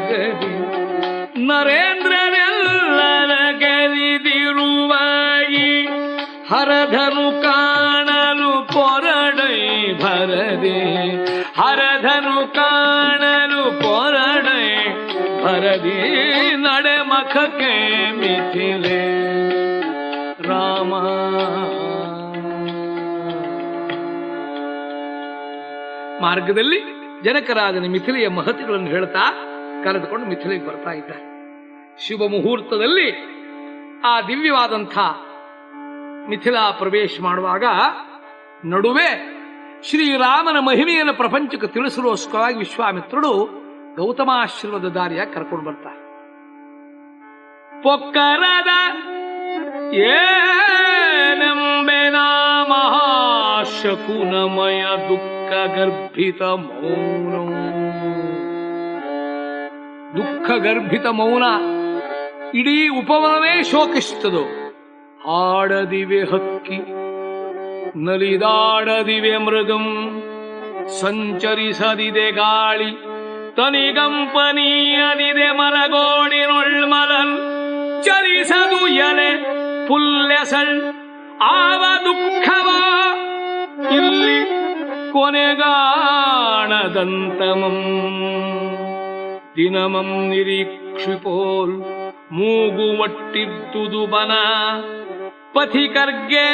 ಅಸಾಧ್ಯವೈ ನರೇಂದ್ರನೆಲ್ಲರ ಗರಿದಿರುವಾಯಿ ಹರಧನು ಕಾಣಲು ಪೊರಡೈ ಭರದೆ. ಹರಧನು ಕಾಣಲು ಪೊರಡೈ ಭರದಿ. ನಡೆ ಮಖಕ್ಕೆ ಮಿಥಿಲೆ. ರಾಮ. ಮಾರ್ಗದಲ್ಲಿ ಜನಕರಾಜನ ಮಿಥಿಲೆಯ ಮಹತಿಗಳನ್ನು ಹೇಳ್ತಾ ಕರೆದುಕೊಂಡು ಮಿಥಿಲೆಗೆ ಬರ್ತಾ ಇದ್ದಾರೆ. ಶುಭ ಮುಹೂರ್ತದಲ್ಲಿ ಆ ದಿವ್ಯವಾದಂಥ ಮಿಥಿಲಾ ಪ್ರವೇಶ ಮಾಡುವಾಗ ನಡುವೆ ಶ್ರೀರಾಮನ ಮಹಿಮೆಯನ್ನು ಪ್ರಪಂಚಕ್ಕೆ ತಿಳಿಸಲೋಸ್ಕರವಾಗಿ ವಿಶ್ವಾಮಿತ್ರರು ಗೌತಮಾಶ್ರಮದ ದಾರಿಯ ಕರ್ಕೊಂಡು ಬರ್ತಾರೆ. ಪೊಕ್ಕರದ ಏ ಮಹಾಶಕುನಮಯ ದುಃಖ ಗರ್ಭಿತ ಮೌನ ದುಃಖ ಗರ್ಭಿತ ಮೌನ ಇಡೀ ಉಪವನವೇ ಶೋಕಿಸುತ್ತದೋ. ಹಾಡದಿವೆ ಹಕ್ಕಿ, ನಲಿದಾಡದಿವೆ ಮೃಗಂ ಸಂಚರಿಸದಿದೆ ಗಾಳಿ, ತನಿಗಂಪನೀಯದಿದೆ ಮರಗೋಡಿನೊಳ್ಮಲಲ್ ಚಲಿಸದು ಎಲೆ ಪುಲ್ಯಸಳ್ ಆವ ದುಃಖವ. ಇಲ್ಲಿ ಕೊನೆಗಾಣದಂತಮಂ. ದಿನಮಂ ನಿರೀಕ್ಷಿಪೋಲ್ ಬನ ಪಥಿಕರ್ಗೆ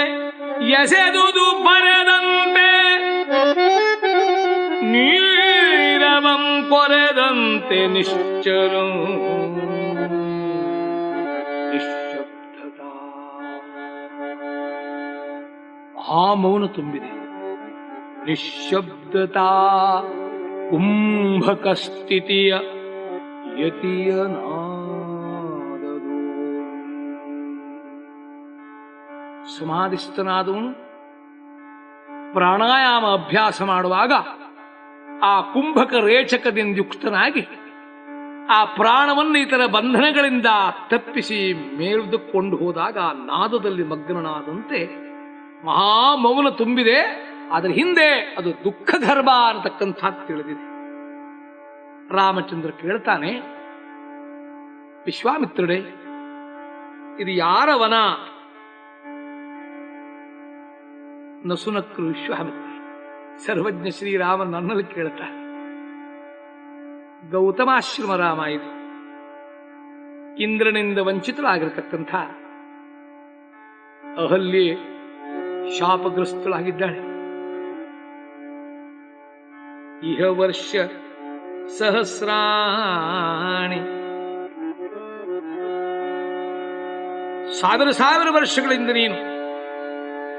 ಎಸೆದುದು ಬರೆದಂತೆ ನೀರವಂ ಕೊರೆದಂತೆ ನಿಶ್ಚಲಂ ನಿಶ್ಶಬ್ದದ ಆ ಮೌನ ತುಂಬಿದೆ ನಿಶ್ಶಬ್ದತಾ ಕುಂಭಕ ಸ್ಥಿತಿಯ ಯತಿಯ ಸಮಾಧಿಸ್ತನಾದವನು ಪ್ರಾಣಾಯಾಮ ಅಭ್ಯಾಸ ಮಾಡುವಾಗ ಆ ಕುಂಭಕ ರೇಚಕದಿಂದ ಯುಕ್ತನಾಗಿ ಆ ಪ್ರಾಣವನ್ನು ಇತರ ಬಂಧನಗಳಿಂದ ತಪ್ಪಿಸಿ ಮೇಲ್ದುಕೊಂಡು ಹೋದಾಗ ಆ ನಾದದಲ್ಲಿ ಮಗ್ನನಾದಂತೆ ಮಹಾಮೌನ ತುಂಬಿದೆ. ಅದರ ಹಿಂದೆ ಅದು ದುಃಖ ಗರ್ಭ ಅನ್ನತಕ್ಕಂಥ ತಿಳಿದಿದೆ. ರಾಮಚಂದ್ರ ಕೇಳ್ತಾನೆ ವಿಶ್ವಾಮಿತ್ರಡೆ ಇದು ಯಾರ ವನ ನಸುನಕ್ರು ವಿಶ್ವಾಮಿತ್ರ. ಸರ್ವಜ್ಞ ಶ್ರೀರಾಮ ನನ್ನಲ್ಲಿ ಕೇಳ್ತಾ ಗೌತಮಾಶ್ರಮ ರಾಮ ಇದು. ಇಂದ್ರನಿಂದ ವಂಚಿತರಾಗಿರತಕ್ಕಂಥ ಅಹಲ್ಯೆ ಶಾಪಗ್ರಸ್ತಳಾಗಿದ್ದಾಳೆ. ಇಹ ವರ್ಷ ಸಹಸ್ರಾಣಿ. ಸಾವಿರ ಸಾವಿರ ವರ್ಷಗಳಿಂದ ನೀನು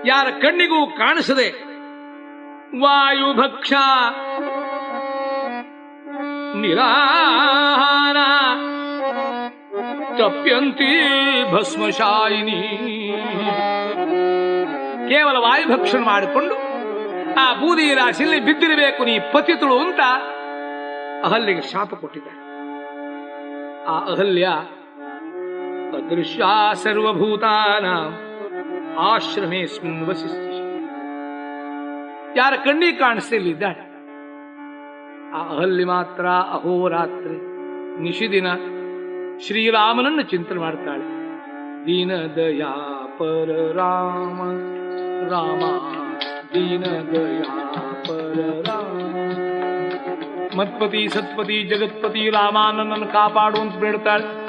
ಯಾರ ಕಣ್ಣಿಗೂ ಕಾಣಿಸದೆ ವಾಯುಭಕ್ಷ ನಿರಾಹಾರ, ತಪ್ಯಂತಿ ಭಸ್ಮಶಾಯಿನಿ. ಕೇವಲ ವಾಯುಭಕ್ಷಣ ಮಾಡಿಕೊಂಡು ಆ ಬೂದಿ ರಾಶಿಯಲ್ಲಿ ಬಿದ್ದಿರಬೇಕು, ನೀ ಪತಿತಳು ಅಂತ ಅಹಲ್ಯಗೆ ಶಾಪ ಕೊಟ್ಟಿದ್ದಾರೆ. ಆ ಅಹಲ್ಯ ಅದೃಶ್ಯ ಸರ್ವಭೂತಾನ ಆಶ್ರಮೇ ವಸಿಷ್ಠ ಯಾರ ಕಣ್ಣಿ ಕಾಣಿಸ್ತಿಲ್ಲಿದ್ದಾಳೆ ಆ ಅಹಲ್ಯ ಮಾತ್ರ ಅಹೋರಾತ್ರಿ ನಿಶಿದಿನ ಶ್ರೀರಾಮನನ್ನು ಚಿಂತನೆ ಮಾಡ್ತಾಳೆ. ದೀನ ದಯಾ ಪರ ರಾಮ ರಾಮ ದೀನ ದಯಾ ಪರ ರಾಮ. ಮತ್ಪತಿ ಸತ್ಪತಿ, ಜಗತ್ಪತಿ ರಾಮ ನನ್ನನ್ನು ಕಾಪಾಡು ಅಂತ ಬೇಡ್ತಾಳೆ.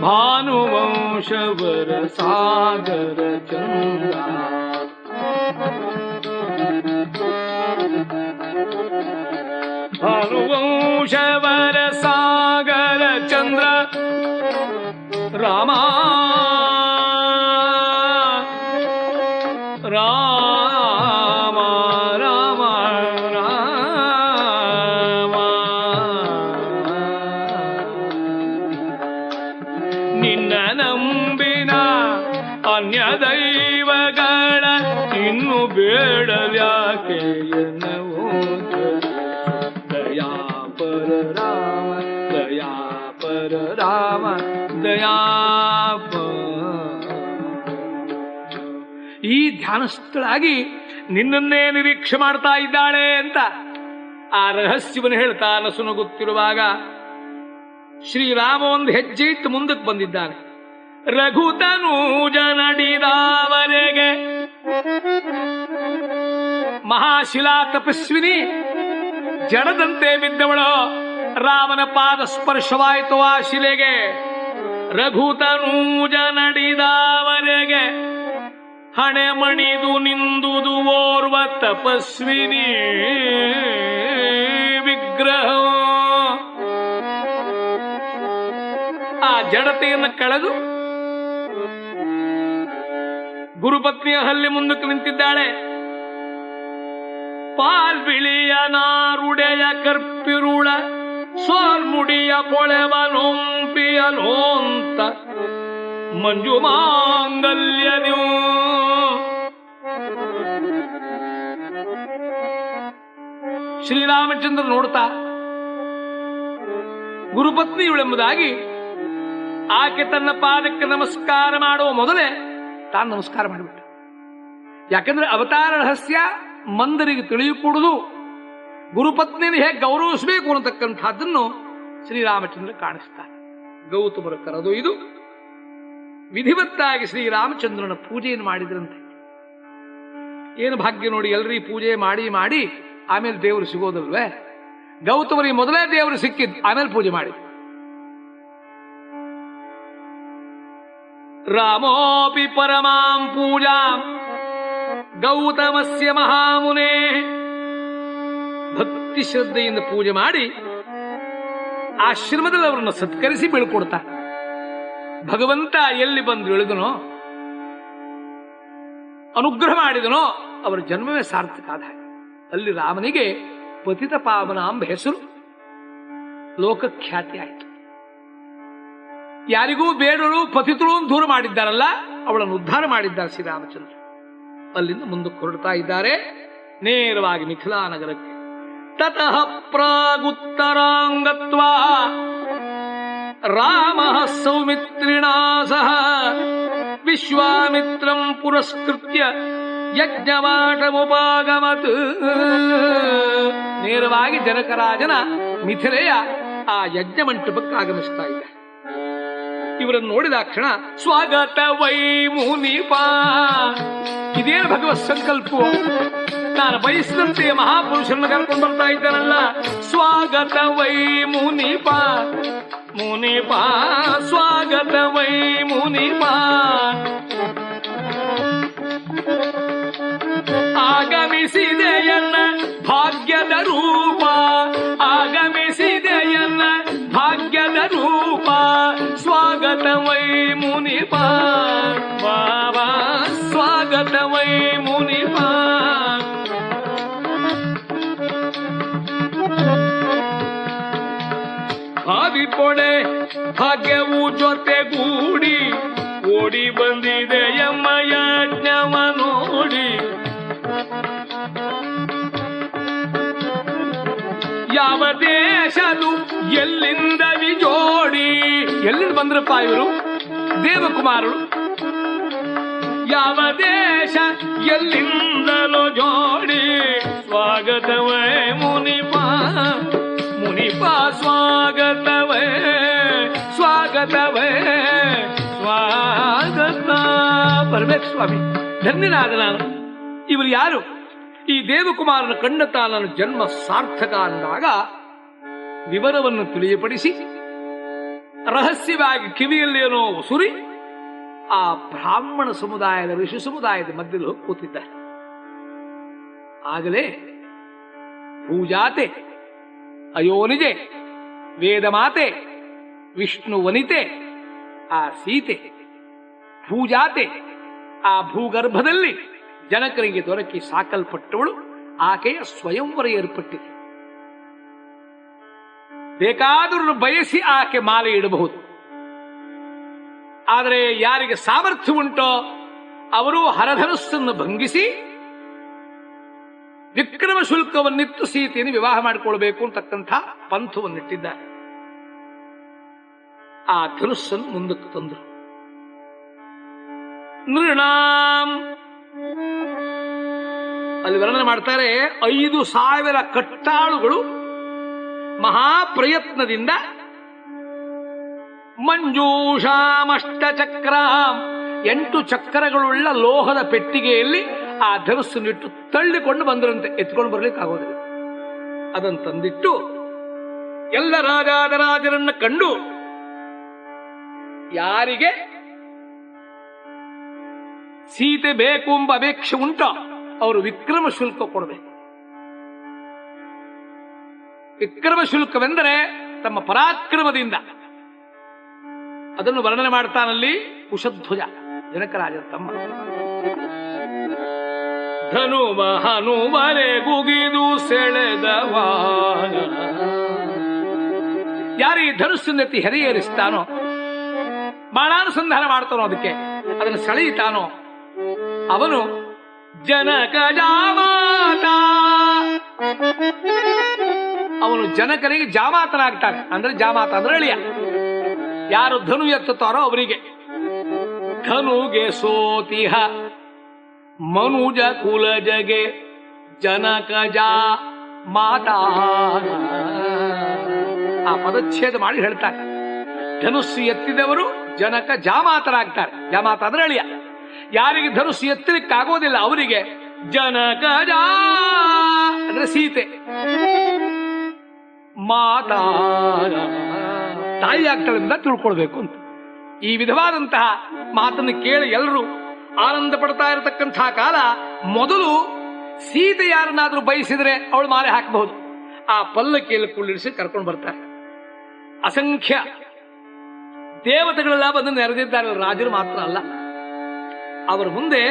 ಭಾನುವಂಶವರ ಸಾಗರ ಚಂದ್ರ. ಭಾನುವಂಶವರ ಸಾಗರ ಚಂದ್ರ. ರಾಮ ಧ್ಯಾನಸ್ಥಳಾಗಿ ನಿನ್ನನ್ನೇ ನಿರೀಕ್ಷೆ ಮಾಡ್ತಾ ಇದ್ದಾಳೆ ಅಂತ ಆ ರಹಸ್ಯವನ್ನು ಹೇಳ್ತಾ ನಸುನಗುತ್ತಿರುವಾಗ ಶ್ರೀರಾಮ ಒಂದು ಹೆಜ್ಜೆ ಇಟ್ಟು ಮುಂದಕ್ಕೆ ಬಂದಿದ್ದಾನೆ. ರಘುತನೂಜ ನಡಿದಾವರೆಗೆ ಮಹಾಶಿಲಾ ತಪಸ್ವಿನಿ ಜಡದಂತೆ ಬಿದ್ದವಳು. ರಾಮನ ಪಾದ ಸ್ಪರ್ಶವಾಯಿತು ಆ ಶಿಲೆಗೆ. ರಘುತನೂಜ ನಡಿದಾವರೆಗೆ ಹಣೆ ಮಣಿದು ನಿಂದುದು ಓರ್ವ ತಪಸ್ವಿನಿ ವಿಗ್ರಹ. ಆ ಜಡತೆಯನ್ನು ಕಳೆದು ಗುರುಪತ್ನಿಯ ಹಲ್ಲಿ ಮುಂದಕ್ಕೆ ನಿಂತಿದ್ದಾಳೆ. ಪಾಲ್ಬಿಳಿಯ ನಾರುಡೆಯ ಕರ್ಪಿರುಳ, ಸೋಲ್ಮುಡಿಯ ಪೊಳೆವನೊಂಪಿಯ ಮಂಜು ಮಾಂಗಲ್ಯನು ಶ್ರೀರಾಮಚಂದ್ರ ನೋಡ್ತಾ ಗುರುಪತ್ನಿ ಇವಳೆಂಬುದಾಗಿ ಆಕೆ ತನ್ನ ಪಾದಕ್ಕೆ ನಮಸ್ಕಾರ ಮಾಡುವ ಮೊದಲೇ ತಾನು ನಮಸ್ಕಾರ ಮಾಡಿಬಿಟ್ಟ. ಯಾಕಂದ್ರೆ ಅವತಾರ ರಹಸ್ಯ ಮಂದರಿಗೆ ತಿಳಿಯಕೂಡುದು, ಗುರುಪತ್ನಿಯನ್ನು ಹೇಗೆ ಗೌರವಿಸಬೇಕು ಅನ್ನತಕ್ಕಂಥದ್ದನ್ನು ಶ್ರೀರಾಮಚಂದ್ರ ಕಾಣಿಸ್ತಾರೆ. ಗೌತಮರ ಕರೆದೊಯ್ದು ವಿಧಿವತ್ತಾಗಿ ಶ್ರೀರಾಮಚಂದ್ರನ ಪೂಜೆಯನ್ನು ಮಾಡಿದ್ರಂತೆ. ಏನು ಭಾಗ್ಯ ನೋಡಿ ಎಲ್ರಿ ಪೂಜೆ ಮಾಡಿ ಮಾಡಿ ಆಮೇಲೆ ದೇವರು ಸಿಗೋದಲ್ವೇ? ಗೌತಮರಿಗೆ ಮೊದಲೇ ದೇವರು ಸಿಕ್ಕಿದ್ದು ಆಮೇಲೆ ಪೂಜೆ ಮಾಡಿ ರಾಮೋಪಿ ಪರಮಾಂ ಪೂಜಾ ಗೌತಮಸ್ಯ ಮಹಾಮುನೇ. ಭಕ್ತಿ ಶ್ರದ್ಧೆಯಿಂದ ಪೂಜೆ ಮಾಡಿ ಆಶ್ರಮದಲ್ಲಿ ಅವರನ್ನು ಸತ್ಕರಿಸಿ ಬೀಳ್ಕೊಡ್ತಾ ಭಗವಂತ ಎಲ್ಲಿ ಬಂದು ಇಳಿದನೋ, ಅನುಗ್ರಹ ಮಾಡಿದನೋ, ಅವರ ಜನ್ಮವೇ ಸಾರ್ಥಕ ಆದ ಅಲ್ಲಿ ರಾಮನಿಗೆ ಪತಿತ ಪಾವನ ಎಂಬ ಹೆಸರು ಲೋಕಖ್ಯಾತಿ ಆಯಿತು. ಯಾರಿಗೂ ಬೇಡರು, ಪತಿತರು ದೂರ ಮಾಡಿದ್ದಾರಲ್ಲ, ಅವಳನ್ನು ಉದ್ಧಾರ ಮಾಡಿದ್ದಾರೆ ಶ್ರೀರಾಮಚಂದ್ರ. ಅಲ್ಲಿಂದ ಮುಂದಕ್ಕೆ ಹೊರಡ್ತಾ ಇದ್ದಾರೆ, ನೇರವಾಗಿ ಮಿಥಿಲಾ ನಗರಕ್ಕೆ ತತಃ ಪ್ರಾಗುತ್ತರಾಂಗತ್ವ ಸೌಮಿತ್ರಿಣಾ ಸಹ ವಿಶ್ವಾಮಿತ್ರಂ ಪುರಸ್ಕೃತ್ಯ ಯಜ್ಞವಾಟಮುಪಾಗಮತ್. ನೇರವಾಗಿ ಜನಕರಾಜನ ಮಿಥಿಲೆಯ ಆ ಯಜ್ಞ ಮಂಟಪಕ್ಕೆ ಆಗಮಿಸ್ತಾ ಇದೆ ಇವರನ್ನು ನೋಡಿದ ಕ್ಷಣ, ಸ್ವಾಗತ ವೈ ಮುನಿಪ. ಇದೇನು ಭಗವತ್ ಸಂಕಲ್ಪ ನಾನು ಬಯಸಿದಂತೆ ಮಹಾಪುರುಷರನ್ನು ಕರ್ಕೊಂಡು ಬರ್ತಾ ಇದ್ದಾನಲ್ಲ. ಸ್ವಾಗತ ವೈ ಮುನಿಪ. ಮುನಿಪ ಸ್ವಾಗತ ವೈ ಮುನಿಪ. ಆಗಮಿಸಿದೆಯನ್ನ ಭಾಗ್ಯವು ಜೊತೆಗೂಡಿ ಓಡಿ ಬಂದಿದೆ ಎಮ್ಮ ಯಜ್ಞವ ನೋಡಿ. ಯಾವ ದೇಶದು ಎಲ್ಲಿಂದ ವಿಜೋಡಿ? ಎಲ್ಲಿಂದ ಬಂದ್ರಪ್ಪ ಇವರು? ದೇವಕುಮಾರರು. ಯಾವ ದೇಶ ಎಲ್ಲಿಂದಲೋ ಜೋಡಿ? ಸ್ವಾಗತವೇ ಮುನಿಪ. ಮುನಿಪ ಸ್ವಾಗತವೇ ಸ್ವಾಗತವೇ. ಸ್ವಾಗತ. ಬರಬೇಕು ಸ್ವಾಮಿ ಧನ್ಯನಾದ ನಾನು ಇವರು ಯಾರು? ಈ ದೇವಕುಮಾರನ ಕಂಡ ನನ್ನ ಜನ್ಮ ಸಾರ್ಥಕ ಅಂದಾಗ ವಿವರವನ್ನು ತಿಳಿಯಪಡಿಸಿ, ರಹಸ್ಯವಾಗಿ ಕಿವಿಯಲ್ಲೇನೋ ಸುರಿ ಆ ಬ್ರಾಹ್ಮಣ ಸಮುದಾಯದ ಋಷಿ ಸಮುದಾಯದ ಮಧ್ಯದಲ್ಲಿ ಕೂತಿದ್ದಾರೆ. ಆಗಲೇ ಪೂಜಾತೆ ಅಯೋನಿಜೆ ವೇದಮಾತೆ ವಿಷ್ಣು ವನಿತೆ, ಆ ಸೀತೆ ಭೂಜಾತೆ, ಆ ಭೂಗರ್ಭದಲ್ಲಿ ಜನಕರಿಗೆ ದೊರಕಿ ಸಾಕಲ್ಪಟ್ಟವಳು, ಆಕೆಯ ಸ್ವಯಂವರ ಏರ್ಪಟ್ಟಿದೆ. ಬೇಕಾದರೂ ಬಯಸಿ ಆಕೆ ಮಾಲೆ ಇಡಬಹುದು. ಆದರೆ ಯಾರಿಗೆ ಸಾಮರ್ಥ್ಯ ಉಂಟೋ ಅವರು ಹರಧನಸ್ಸನ್ನು ಭಂಗಿಸಿ, ವಿಕ್ರಮ ಶುಲ್ಕವನ್ನಿತ್ತು ಸೀತೆಯನ್ನು ವಿವಾಹ ಮಾಡಿಕೊಳ್ಬೇಕು ಅಂತಕ್ಕಂಥ ಪಂಥವನ್ನಿಟ್ಟಿದ್ದಾರೆ. ಆ ಧನುಸ್ಸನ್ನು ಮುಂದಕ್ಕೆ ತಂದರು. ನೃಣಾಂ. ಅಲ್ಲಿ ವರ್ಣನೆ ಮಾಡ್ತಾರೆ, ಐದು ಸಾವಿರ ಕಟ್ಟಾಳುಗಳು ಮಹಾಪ್ರಯತ್ನದಿಂದ ಮಂಜೂಷಾಮಷ್ಟ ಚಕ್ರ. ಎಂಟು ಚಕ್ರಗಳುಳ್ಳ ಲೋಹದ ಪೆಟ್ಟಿಗೆಯಲ್ಲಿ ಆ ಧನುಸ್ಸನ್ನಿಟ್ಟು ತಳ್ಳಿಕೊಂಡು ಬಂದರಂತೆ, ಎತ್ಕೊಂಡು ಬರ್ಲಿಕ್ಕೆ ಆಗೋದಿಲ್ಲ. ಅದನ್ನು ತಂದಿಟ್ಟು ಎಲ್ಲ ರಾಜಾದರಾಜರನ್ನ ಕಂಡು ಯಾರಿಗೆ? ಸೀತೆ ಬೇಕು ಎಂಬ ಅಪೇಕ್ಷೆ ಉಂಟ? ಅವರು ವಿಕ್ರಮ ಶುಲ್ಕ ಕೊಡಬೇಕು. ವಿಕ್ರಮ ಶುಲ್ಕವೆಂದರೆ ತಮ್ಮ ಪರಾಕ್ರಮದಿಂದ. ಅದನ್ನು ವರ್ಣನೆ ಮಾಡ್ತಾನಲ್ಲಿ ಕುಶಧ್ವಜ, ಜನಕರಾಜರ ತಮ್ಮ. ಧನು ಮಹನುಮರೆ ಗುಗಿದು ಸೆಳೆದವ ಯಾರೀ ಧನುಸ್ಸು ನೆತ್ತಿ ಹೆರೆಯೇರಿಸ್ತಾನೋ ಬಾಣಾನುಸಂಧಾನ ಮಾಡ್ತಾನೋ ಅದಕ್ಕೆ. ಅದನ್ನು ಸೆಳೆಯುತ್ತಾನೋ. ಅವನು, ಜನಕ ಅವನು ಜನಕನಿಗೆ ಜಾಮಾತನಾಗ್ತಾನೆ. ಅಂದ್ರೆ ಜಾಮಾತ ಅಂದ್ರೆ ಅಳಿಯ. ಯಾರು ಧನು ಎತ್ತುತ್ತಾರೋ ಅವರಿಗೆ. ಧನುಗೆ ಸೋತಿಹ. ಮನುಜ ಕುಲಜಗೆ ಜಾ ಮಾತಾ ಆ ಪದಚ್ಛೇದ ಮಾಡಿ ಹೇಳ್ತಾರೆ ಧನುಸ್ಸು ಎತ್ತಿದವರು ಜನಕ ಜಾಮಾತರಾಗ್ತಾರೆ. ಜಾಮಾತ ಅಂದ್ರೆ ಅಳಿಯ. ಯಾರಿಗೆ ಧನುಸ್ಸು ಎತ್ತಲಿಕ್ಕಾಗೋದಿಲ್ಲ ಅವರಿಗೆ ಜನಕ ಜಾ ಅಂದ್ರೆ ಸೀತೆ. ಮಾತಾ ತಾಯಿ ಆಗ್ತಾಳೆ ಅಂತ ತಿಳ್ಕೊಳ್ಬೇಕು ಅಂತ. ಈ ವಿಧವಾದಂತಹ ಮಾತನ್ನು ಕೇಳಿ ಎಲ್ಲರೂ ಆನಂದ ಪಡ್ತಾ ಇರತಕ್ಕಂತಹ ಕಾಲ ಮೊದಲು ಸೀತೆ ಯಾರನ್ನಾದ್ರೂ ಬಯಸಿದ್ರೆ ಅವಳು ಮಾಲೆ ಹಾಕಬಹುದು. ಆ ಪಲ್ಲಕ್ಕಿಯಲ್ಲಿ ಕುಳ್ಳಿರಿಸಿ ಕರ್ಕೊಂಡು ಬರ್ತಾರೆ. ಅಸಂಖ್ಯ ದೇವತೆಗಳೆಲ್ಲ ಬಂದು ನೆರೆದಿದ್ದಾರೆ. ರಾಜರು ಮಾತ್ರ ಅಲ್ಲ. ಅವರ ಮುಂದೆ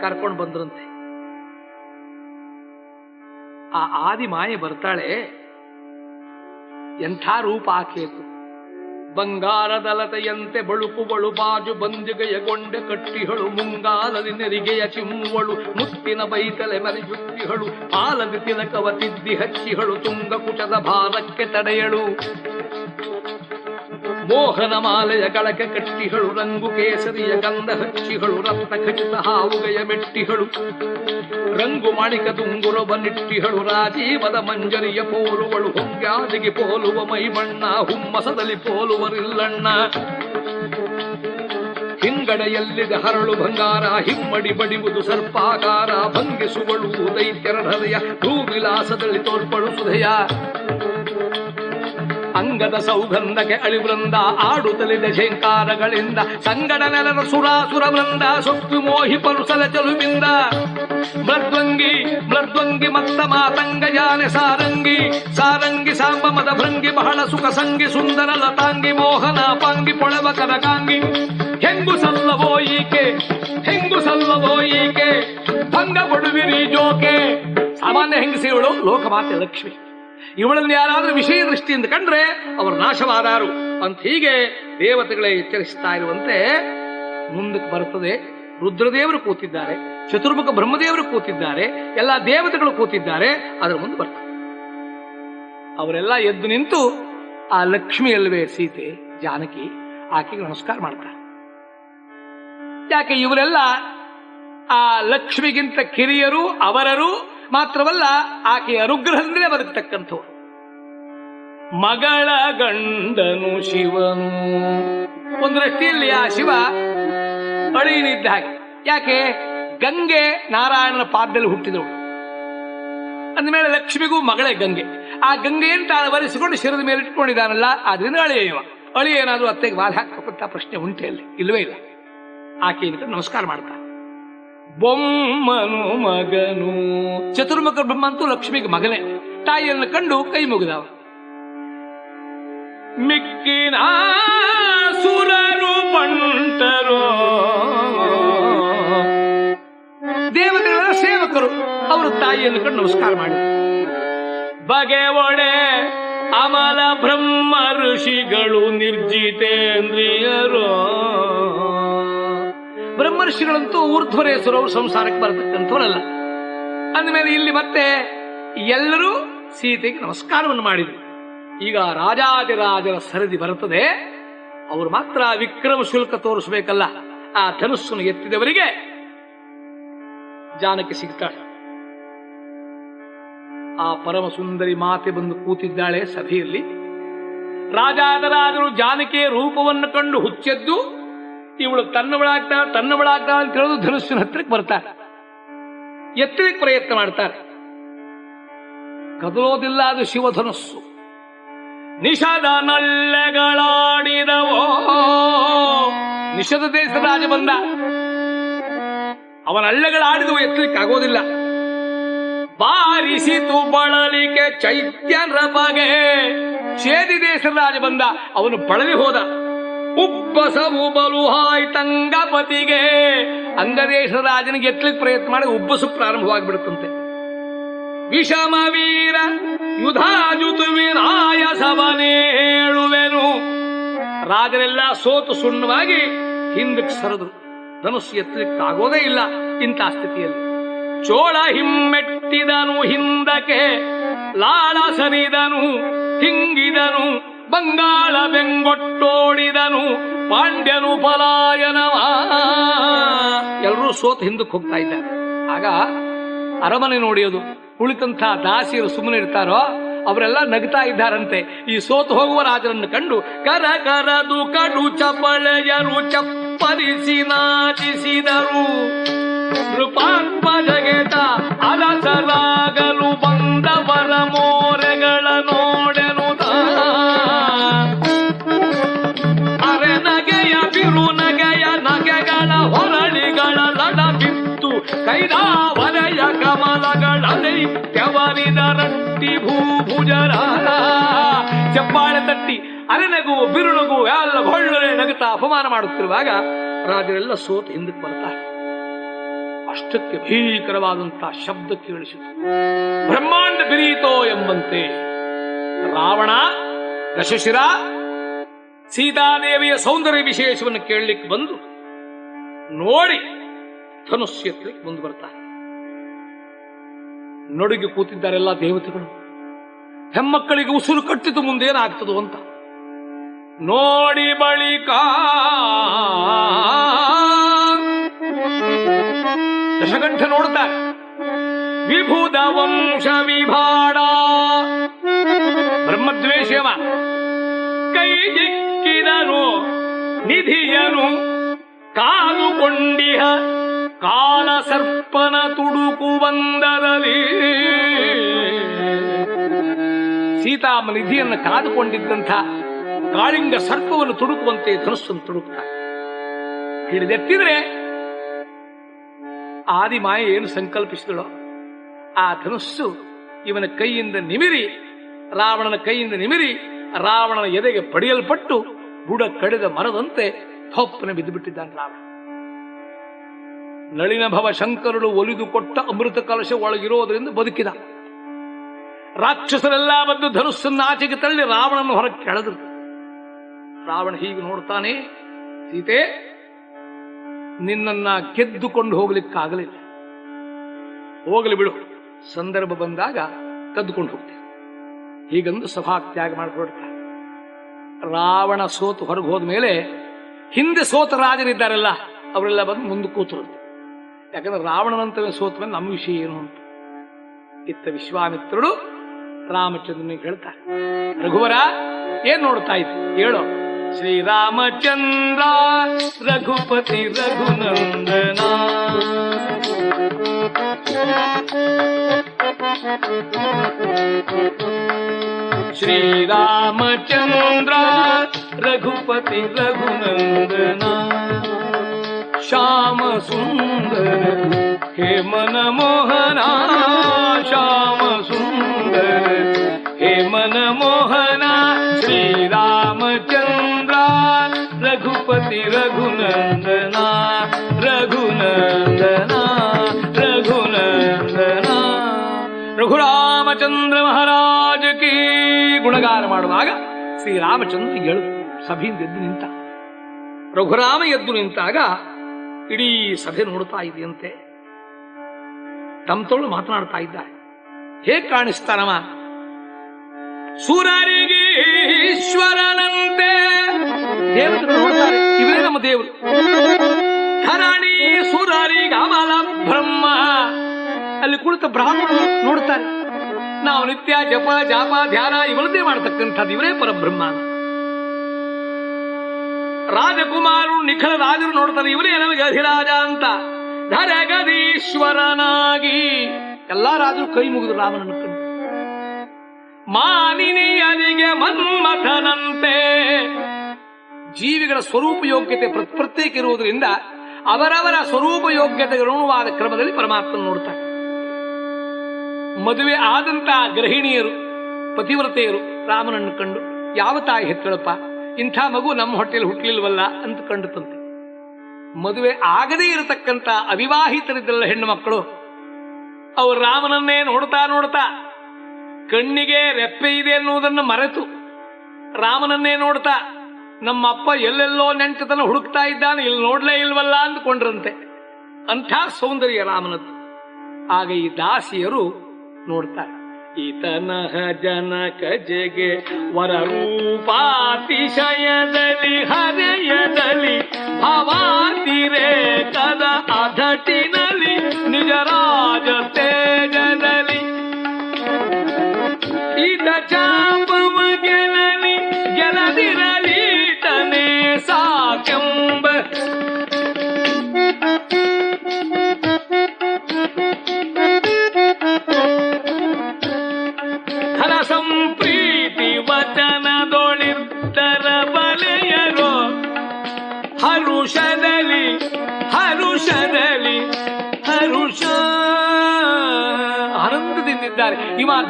ಕರ್ಕೊಂಡು ಬಂದ್ರಂತೆ. ಆ ಆದಿ ಮಾಯೆ ಬರ್ತಾಳೆ. ಎಂಥ ರೂಪ ಆಕೆಯದು ಬಂಗಾರದಲತೆಯಂತೆ ಬಳುಕು ಬಳುಬಾಜು ಬಂದಿಗೆಯಗೊಂಡೆ ಕಟ್ಟಿಹಳು ಮುಂಗಾಲದಿ ನೆರಿಗೆಯ ಚಿಮ್ಮುವಳು, ಮುತ್ತಿನ ಬೈತಲೆ ಮರಿಜುತ್ತಿಹಳು ಆಲದಿ ತಿಲಕವ ತಿದ್ದಿ ಹಚ್ಚಿಹಳು ತುಂಗ ಕುಟದ ಭಾರಕ್ಕೆ ತಡೆಯಳು. ಮೋಹನ ಮಾಲೆಯ ಕಳಕ ಕಟ್ಟಿಗಳು ರಂಗು ಕೇಸರಿಯ ಗಂಧ ಹಕ್ಷಿಗಳು ರತ್ನ ಖಚಿತ ಹಾವುಗೆಯ ಮೆಟ್ಟಿಗಳು ರಂಗು ಮಾಣಿಕ ತುಂಗುರವ ನಿಟ್ಟಿಗಳು ರಾಜೀವದ ಮಂಜರಿಯ ಪೋಲುಗಳು ಹೊಂಗಾದಿಗೆ ಪೋಲುವ ಮೈಮಣ್ಣ, ಹುಮ್ಮಸದಲ್ಲಿ ಪೋಲುವರಿಲ್ಲಣ್ಣ. ಹಿಂಗಡೆಯಲ್ಲಿದೆ ಹರಳು ಬಂಗಾರ, ಹಿಮ್ಮಡಿ ಬಡಿಯುವುದು ಸರ್ಪಾಕಾರ ಭಂಗಿಸುವಳು ದೈತ್ಯರ ಹೃದಯ, ಭೂವಿಲಾಸದಲ್ಲಿ ತೋರ್ಪಡು ಸುಧೆಯ. ಅಂಗದ ಸೌಗಂಧಕ್ಕೆ ಅಳಿವೃಂದ ಆಡುತ್ತಲಿದ ಝೇಂಕಾರಗಳಿಂದ ಸಂಗಡ ನೆಲದ ಸುರಾಸುರ ವೃಂದ ಸೊಪ್ಪು ಮೋಹಿ ಪರುಸಲ ಚಲುವಿಂದ ಮೃದ್ವಂಗಿ ಮೃದ್ವಂಗಿ ಮತ್ತ ಮಾತಂಗ ಜಾನೆ ಸಾರಂಗಿ. ಸಾರಂಗಿ ಸಾಂಬ ಮದ ಭೃಂಗಿ ಬಹಳ ಸುಖ ಸಂಗಿ, ಸುಂದರ ಲತಾಂಗಿ, ಮೋಹನ ಪಾಂಗಿ, ಪೊಳವ ಕರಕಾಂಗಿ ಹೆಂಗು ಸಲ್ಲವೋ ಈಕೆ, ಹೆಂಗು ಸಲ್ಲವೋ ಈಕೆ, ಭಂಗ ಕೊಡುವಿರಿ ಜೋಕೆ. ಸಾಮಾನ್ಯ ಹೆಂಗಸಿಗಳು ಲೋಕಮಾತೆ ಲಕ್ಷ್ಮಿ. ಇವಳನ್ನು ಯಾರಾದರೂ ವಿಷಯ ದೃಷ್ಟಿಯಿಂದ ಕಂಡ್ರೆ ಅವರು ನಾಶವಾದಾರು. ಅಂತ ಹೀಗೆ ದೇವತೆಗಳೇ ಎಚ್ಚರಿಸ್ತಾ ಇರುವಂತೆ ಮುಂದಕ್ಕೆ ಬರುತ್ತದೆ. ರುದ್ರದೇವರು ಕೂತಿದ್ದಾರೆ, ಚತುರ್ಮುಖ ಬ್ರಹ್ಮದೇವರು ಕೂತಿದ್ದಾರೆ, ಎಲ್ಲ ದೇವತೆಗಳು ಕೂತಿದ್ದಾರೆ, ಅದರ ಮುಂದೆ ಬರ್ತದೆ ಅವರೆಲ್ಲ ಎದ್ದು ನಿಂತು ಆ ಲಕ್ಷ್ಮಿಯಲ್ವೇ ಸೀತೆ, ಜಾನಕಿ, ಆಕೆಗೆ ನಮಸ್ಕಾರ ಮಾಡ್ತಾರೆ. ಯಾಕೆ ಇವರೆಲ್ಲ ಆ ಲಕ್ಷ್ಮಿಗಿಂತ ಕಿರಿಯರು, ಅವರರು ಮಾತ್ರವಲ್ಲ, ಆಕೆಯ ಅನುಗ್ರಹದಿಂದಲೇ ಬದುಕತಕ್ಕಂಥವು ಮಗಳ ಗಂಡನು ಶಿವನು. ಒಂದು ಆ ಶಿವ ಅಳಿಯನಿದ್ದ ಹಾಗೆ. ಯಾಕೆ? ಗಂಗೆ ನಾರಾಯಣನ ಪಾದದಲ್ಲಿ ಹುಟ್ಟಿದಳು. ಅಂದಮೇಲೆ ಲಕ್ಷ್ಮಿಗೂ ಮಗಳೇ ಗಂಗೆ. ಆ ಗಂಗೆಯನ್ನು ತಾನು ವರಿಸಿಕೊಂಡು ಶಿರದ ಮೇಲೆ ಇಟ್ಕೊಂಡಿದ್ದಾನಲ್ಲ ಆದ್ರಿಂದ ಅಳಿಯ ಇವ. ಅಳಿಯ ಏನಾದರೂ ಅತ್ತೆಗೆ ಬಾಧ ಹಾಕಬೇಕಂತ ಪ್ರಶ್ನೆ ಉಂಟೆ ಅಲ್ಲಿ ಇಲ್ಲವೇ ಇಲ್ಲ. ಆಕೆ ನಮಸ್ಕಾರ ಮಾಡ್ತಾನೆ ಬೊಮ್ಮನು ಮಗನು. ಚತುರ್ಮುಖ ಬ್ರಹ್ಮ ಅಂತೂ ಲಕ್ಷ್ಮಿಗೆ ಮಗನೇ. ತಾಯಿಯನ್ನು ಕಂಡು ಕೈ ಮುಗಿದವ. ಮಿಕ್ಕಿನ ಸುರರು ಪಂಟರು. ದೇವತೆಗಳ ಸೇವಕರು ಅವರು ತಾಯಿಯನ್ನು ಕಂಡು ನಮಸ್ಕಾರ ಮಾಡಿ. ಬಗೆ ಒಡೆ ಅಮಲ ಬ್ರಹ್ಮ ಋಷಿಗಳು ನಿರ್ಜಿತೇಂದ್ರಿಯರು. ಬ್ರಹ್ಮರ್ಷಿಗಳಂತೂ ಊರ್ಧ್ವರೇಶ್ವರವರು ಸಂಸಾರಕ್ಕೆ ಬರತಕ್ಕಂಥವರಲ್ಲ. ಅಂದಮೇಲೆ ಇಲ್ಲಿ ಮತ್ತೆ ಎಲ್ಲರೂ ಸೀತೆಗೆ ನಮಸ್ಕಾರವನ್ನು ಮಾಡಿದರು. ಈಗ ರಾಜಾದಿರಾಜರ ಸರದಿ ಬರುತ್ತದೆ. ಅವರು ಮಾತ್ರ ವಿಕ್ರಮ ಶುಲ್ಕ ತೋರಿಸಬೇಕಲ್ಲ. ಆ ಧನುಸ್ಸನ್ನು ಎತ್ತಿದವರಿಗೆ ಜಾನಕಿ ಸಿಗ್ತಾಳೆ. ಆ ಪರಮ ಸುಂದರಿ ಮಾತೆ ಬಂದು ಕೂತಿದ್ದಾಳೆ ಸಭೆಯಲ್ಲಿ. ರಾಜಾದರಾದರೂ ಜಾನಕಿಯ ರೂಪವನ್ನು ಕಂಡು ಹುಚ್ಚೆದ್ದು ಇವಳು ತನ್ನವಳಾಗ್ತಾ ತನ್ನವಳಾಗ್ತಾ ಅಂತ ಕೇಳೋದು ಧನುಸ್ಸಿನ ಹತ್ರಕ್ಕೆ ಬರ್ತಾರೆ ಎತ್ತಲಿಕ್ಕೆ ಪ್ರಯತ್ನ ಮಾಡ್ತಾರೆ ಕದಲೋದಿಲ್ಲ ಅದು ಶಿವಧನುಸ್ಸು. ನಿಷದ ನಲ್ಲೆಗಳಾಡಿದವೋ ನಿಷದ ದೇಶದ ರಾಜ ಬಂದ. ಅವನ ಹಳ್ಳೆಗಳಾಡಿದವು ಎತ್ತಲಿಕ್ಕೆ ಆಗೋದಿಲ್ಲ. ಬಾರಿಸಿತು ಬಳಲಿಕೆ ಚೈತ್ಯನ ಬಗೆ. ಛೇದಿ ದೇಶದ ರಾಜ ಬಂದ, ಅವನು ಬಳಲಿ ಹೋದ. ಉಬ್ಬಸವು ಬಲು ಹಾಯ್ತಂಗಪತಿಗೆ ಅಂಗದೇಶ ರಾಜನಿಗೆ ಎತ್ತಲಿಕ್ಕೆ ಪ್ರಯತ್ನ ಮಾಡಿ ಉಬ್ಬಸು ಪ್ರಾರಂಭವಾಗಿಬಿಡುತ್ತಂತೆ. ವಿಷಮ ವೀರ ಯುಧಾಜುತು ವಿನಾಯ ಸವನೇ ಹೇಳುವೆನು ರಾಜರೆಲ್ಲ ಸೋತು ಸುಣ್ಣವಾಗಿ ಹಿಂದಕ್ಕೆ ಸರದು ಧನುಸ್ಸು ಎತ್ತಲಿಕ್ಕೆ ಆಗೋದೇ ಇಲ್ಲ ಇಂಥ ಸ್ಥಿತಿಯಲ್ಲಿ. ಚೋಳ ಹಿಮ್ಮೆಟ್ಟಿದನು ಹಿಂದಕ್ಕೆ, ಲಾಳ ಸರಿದನು, ಹಿಂಗಿದನು ಬಂಗಾಳ ಬೆಂಗೊಟ್ಟೋಡಿದನು ಪಾಂಡ್ಯನು ಪಲಾಯನವ. ಎಲ್ಲರೂ ಸೋತ ಹಿಂದಕ್ಕೆ ಹೋಗ್ತಾ ಇದ್ದಾರೆ. ಆಗ ಅರಮನೆ ನೋಡಿಯೋದು ಕುಳಿತಂಥ ದಾಸಿಯರು ಸುಮ್ಮನೆ ಇರ್ತಾರೋ, ಅವರೆಲ್ಲ ನಗ್ತಾ ಇದ್ದಾರಂತೆ. ಈ ಸೋತು ಹೋಗುವ ರಾಜರನ್ನು ಕಂಡು ಕರ ಕರದು ಕಡು ಚಪಳೆಯರು ಚಪ್ಪರಿಸಿ ನಾಚಿಸಿದರು. ನೃಪಾತ್ಮಜಗೆತ ಅಲಸರಾಗಲು ಚಪ್ಪಾಳೆ ತಟ್ಟಿ ಅರೆನಗು ಬಿರುನಗು ಎಲ್ಲ ಹೊಳ್ಳೆ ನಗುತ್ತಾ ಅಪಮಾನ ಮಾಡುತ್ತಿರುವಾಗ ರಾಜರೆಲ್ಲ ಸೋತು ಹಿಂದಕ್ಕೆ ಬರ್ತಾರೆ. ಅಷ್ಟಕ್ಕೆ ಭೀಕರವಾದಂತಹ ಶಬ್ದ ಕೇಳಿಸಿತು. ಬ್ರಹ್ಮಾಂಡ ಬಿರೀತೋ ಎಂಬಂತೆ ರಾವಣ ದಶಶಿರ ಸೀತಾದೇವಿಯ ಸೌಂದರ್ಯ ವಿಶೇಷವನ್ನು ಕೇಳಲಿಕ್ಕೆ ಬಂದು ನೋಡಿ ಎತ್ತಲಿಕ್ಕೆ ಮುಂದೆ ಬರ್ತಾರೆ. ನಡುಗೆ ಕೂತಿದ್ದಾರೆಲ್ಲ ದೇವತೆಗಳು. ಹೆಮ್ಮಕ್ಕಳಿಗೆ ಉಸಿರು ಕಟ್ಟಿತು ಮುಂದೇನಾಗ್ತದೋ ಅಂತ. ನೋಡಿ ಬಳಿಕ. ದಶಕಂಠ ನೋಡ್ತಾರೆ ವಿಭುದ ವಂಶ ವಿಭಾಡ. ಬ್ರಹ್ಮದ್ವೇಷವ. ಕೈ ಜಿಕ್ಕಿದನು ನಿಧಿಯನು ಕಾಲುಕೊಂಡಿಹ ಕಾಲ ಸರ್ಪನ ತುಡುಕು ಬಂದರಲಿ ಸೀತಾಮ ನಿಧಿಯನ್ನು ಕಾದುಕೊಂಡಿದ್ದಂಥ ಕಾಳಿಂಗ ಸರ್ಪವನ್ನು ತುಡುಕುವಂತೆ ಧನುಸ್ಸನ್ನು ತುಡುಕ್ತಾರೆ. ಹಿಡಿದೆತ್ತಿದ್ರೆ ಆದಿಮಾಯ ಏನು ಸಂಕಲ್ಪಿಸಿದಳೋ, ಆ ಧನುಸ್ಸು ಇವನ ಕೈಯಿಂದ ನಿಮಿರಿ, ರಾವಣನ ಕೈಯಿಂದ ನಿಮಿರಿ, ರಾವಣನ ಎದೆಗೆ ಪಡೆಯಲ್ಪಟ್ಟು ಬುಡ ಕಡಿದ ಮರದಂತೆ ಥೊಪ್ಪನೆ ಬಿದ್ದು ಬಿಟ್ಟಿದ್ದಾನೆ ರಾವಣ. ನಳಿನ ಭವ ಶಂಕರಳು ಒಲಿದು ಕೊಟ್ಟ ಅಮೃತ ಕಲಶ ಒಳಗಿರೋದ್ರಿಂದ ಬದುಕಿದ. ರಾಕ್ಷಸರೆಲ್ಲ ಬಂದು ಧನುಸ್ಸನ್ನು ಆಚೆಗೆ ತಳ್ಳಿ ರಾವಣನ ಹೊರಗೆ ಎಳೆದ್ರು ರಾವಣ ಹೀಗೆ ನೋಡ್ತಾನೆ, ಸೀತೆ, ನಿನ್ನನ್ನ ಗೆದ್ದುಕೊಂಡು ಹೋಗ್ಲಿಕ್ಕಾಗಲಿಲ್ಲ. ಹೋಗಲಿ ಬಿಡು. ಸಂದರ್ಭ ಬಂದಾಗ ಕದ್ದುಕೊಂಡು ಹೋಗ್ತೇವೆ ಹೀಗಂದು ಸಭಾತ್ಯಾಗ ಮಾಡಿಕೊಡ್ತಾನೆ ರಾವಣ ಸೋತು ಹೊರಗೆ ಹೋದ ಮೇಲೆ ಹಿಂದೆ ಸೋತ ರಾಜರಿದ್ದಾರಲ್ಲ, ಅವರೆಲ್ಲ ಬಂದು ಮುಂದೆ ಕೂತರು. ಯಾಕಂದ್ರೆ ರಾವಣನಂತ ಸೋತ ಮೇಲೆ ನಮ್ಮ ವಿಷಯ ಏನು ಅಂತ. ಇತ್ತ ವಿಶ್ವಾಮಿತ್ರರು ರಾಮಚಂದ್ರನಿಗೆ ಹೇಳ್ತಾರೆ. ರಘುವರ, ಏನ್ ನೋಡ್ತಾ ಇದ್ದೆ? ಹೇಳೋ. ಶ್ರೀರಾಮಚಂದ್ರ, ರಘುಪತಿ ರಘುನಂದನ. ಶ್ರೀರಾಮಚಂದ್ರ, ರಘುಪತಿ ರಘುನಂದನ. ಶ್ಯಾಮ ಸುಂದರ ಹೇ ಮನ ಮೋಹನ. ಶ್ಯಾಮ ಸುಂದರ. ಮನ ಮೋಹನ, ಶ್ರೀರಾಮಚಂದ್ರ, ರಘುಪತಿ ರಘುನಂದನ ರಘುನಂದನ ರಘುನಂದನ. ರಘುರಾಮಚಂದ್ರ ಮಹಾರಾಜ ಕೀ, ಗುಣಗಾನ ಮಾಡುವಾಗ ಶ್ರೀರಾಮಚಂದ್ರ ಎಳು ಸಭೆಯಿಂದ ಎದ್ದು ನಿಂತ. ರಘುರಾಮ ಎದ್ದು ನಿಂತಾಗ ಇಡೀ ಸಭೆ ನೋಡ್ತಾ ಇದೆಯಂತೆ. ತಮ್ಮ ತೋಳು ಮಾತನಾಡ್ತಾ ಇದ್ದಾರೆ. ಹೇಗೆ ಕಾಣಿಸ್ತಾನವ ಸುರರಿಗೆ ಈಶ್ವರನಂತೆ ನೋಡ್ತಾರೆ. ಇವರೇ ನಮ್ಮ ದೇವರು. ಧರಣಿ ಸೂರಾರಿ ಗಾಮಲ ಬ್ರಹ್ಮ. ಅಲ್ಲಿ ಕುಳಿತ ಬ್ರಾಹ್ಮಣರು ನೋಡ್ತಾರೆ. ನಾವು ನಿತ್ಯ ಜಪ, ಜಾಪ, ಧ್ಯಾನ ಇವಳದೇ ಮಾಡತಕ್ಕಂಥದ್ದು ಇವರೇ ಪರಬ್ರಹ್ಮ. ರಾಜಕುಮಾರು ನಿಖಲ ರಾಜರು ನೋಡ್ತಾರೆ, ಇವರೇ ನಮಗೆ ಅಧಿರಾಜ ಅಂತ. ಧರಗದೀಶ್ವರನಾಗಿ. ಎಲ್ಲಾ ರಾಜರು ಕೈ ಮುಗಿದು ರಾಮನನ್ನು ಕಂಡು ಮಾನಿನಿಯರಿಗೆ ಮನ್ಮಥನಂತೆ. ಜೀವಿಗಳ ಸ್ವರೂಪ ಯೋಗ್ಯತೆ ಪ್ರ- ಪ್ರತ್ಯೇಕ ಇರುವುದರಿಂದ ಅವರವರ ಸ್ವರೂಪ ಯೋಗ್ಯತೆಗನುವಾದ ಕ್ರಮದಲ್ಲಿ ಪರಮಾತ್ಮ ನೋಡ್ತಾರೆ. ಮದುವೆ ಆದಂತ ಗೃಹಿಣಿಯರು, ಪತಿವ್ರತೆಯರು ರಾಮನನ್ನು ಕಂಡು, ಯಾವ ತಾಯಿ ಹೆತ್ತಳಪ್ಪ, ಇಂಥ ಮಗು ನಮ್ಮ ಹೊಟ್ಟೆಯಲ್ಲಿ ಹುಟ್ಟಲಿಲ್ವಲ್ಲ ಅಂತ ಕಂಡುತಂತೆ. ಮದುವೆ ಆಗದೇ ಇರತಕ್ಕಂತ ಅವಿವಾಹಿತರಿದ್ದಲ್ಲ ಹೆಣ್ಣು ಮಕ್ಕಳು, ಅವರು ರಾಮನನ್ನೇ ನೋಡ್ತಾ ನೋಡ್ತಾ ಕಣ್ಣಿಗೆ ರೆಪ್ಪೆ ಇದೆ ಅನ್ನುವುದನ್ನು ಮರೆತು ರಾಮನನ್ನೇ ನೋಡ್ತಾ ನಮ್ಮಪ್ಪ ಎಲ್ಲೆಲ್ಲೋ ನೆಂಟತನ ಹುಡುಕ್ತಾ ಇದ್ದಾನೆ, ಇಲ್ಲಿ ನೋಡ್ಲೇ ಇಲ್ವಲ್ಲ ಅಂದ್ಕೊಂಡ್ರಂತೆ. ಅಂಥ ಸೌಂದರ್ಯ ರಾಮನದ್ದು. ಆಗ ಈ ದಾಸಿಯರು ನೋಡ್ತಾರೆ ಈತನಹ ಜನಕ ಜಗೆ ವರ ರೂಪಾತಿಶಯದಲ್ಲಿ ಹರೆಯದಲ್ಲಿ ಭವಾತಿರೇ ಕದ ಅಧಟಿನಲ್ಲಿ ನಿಜ ರಾಜ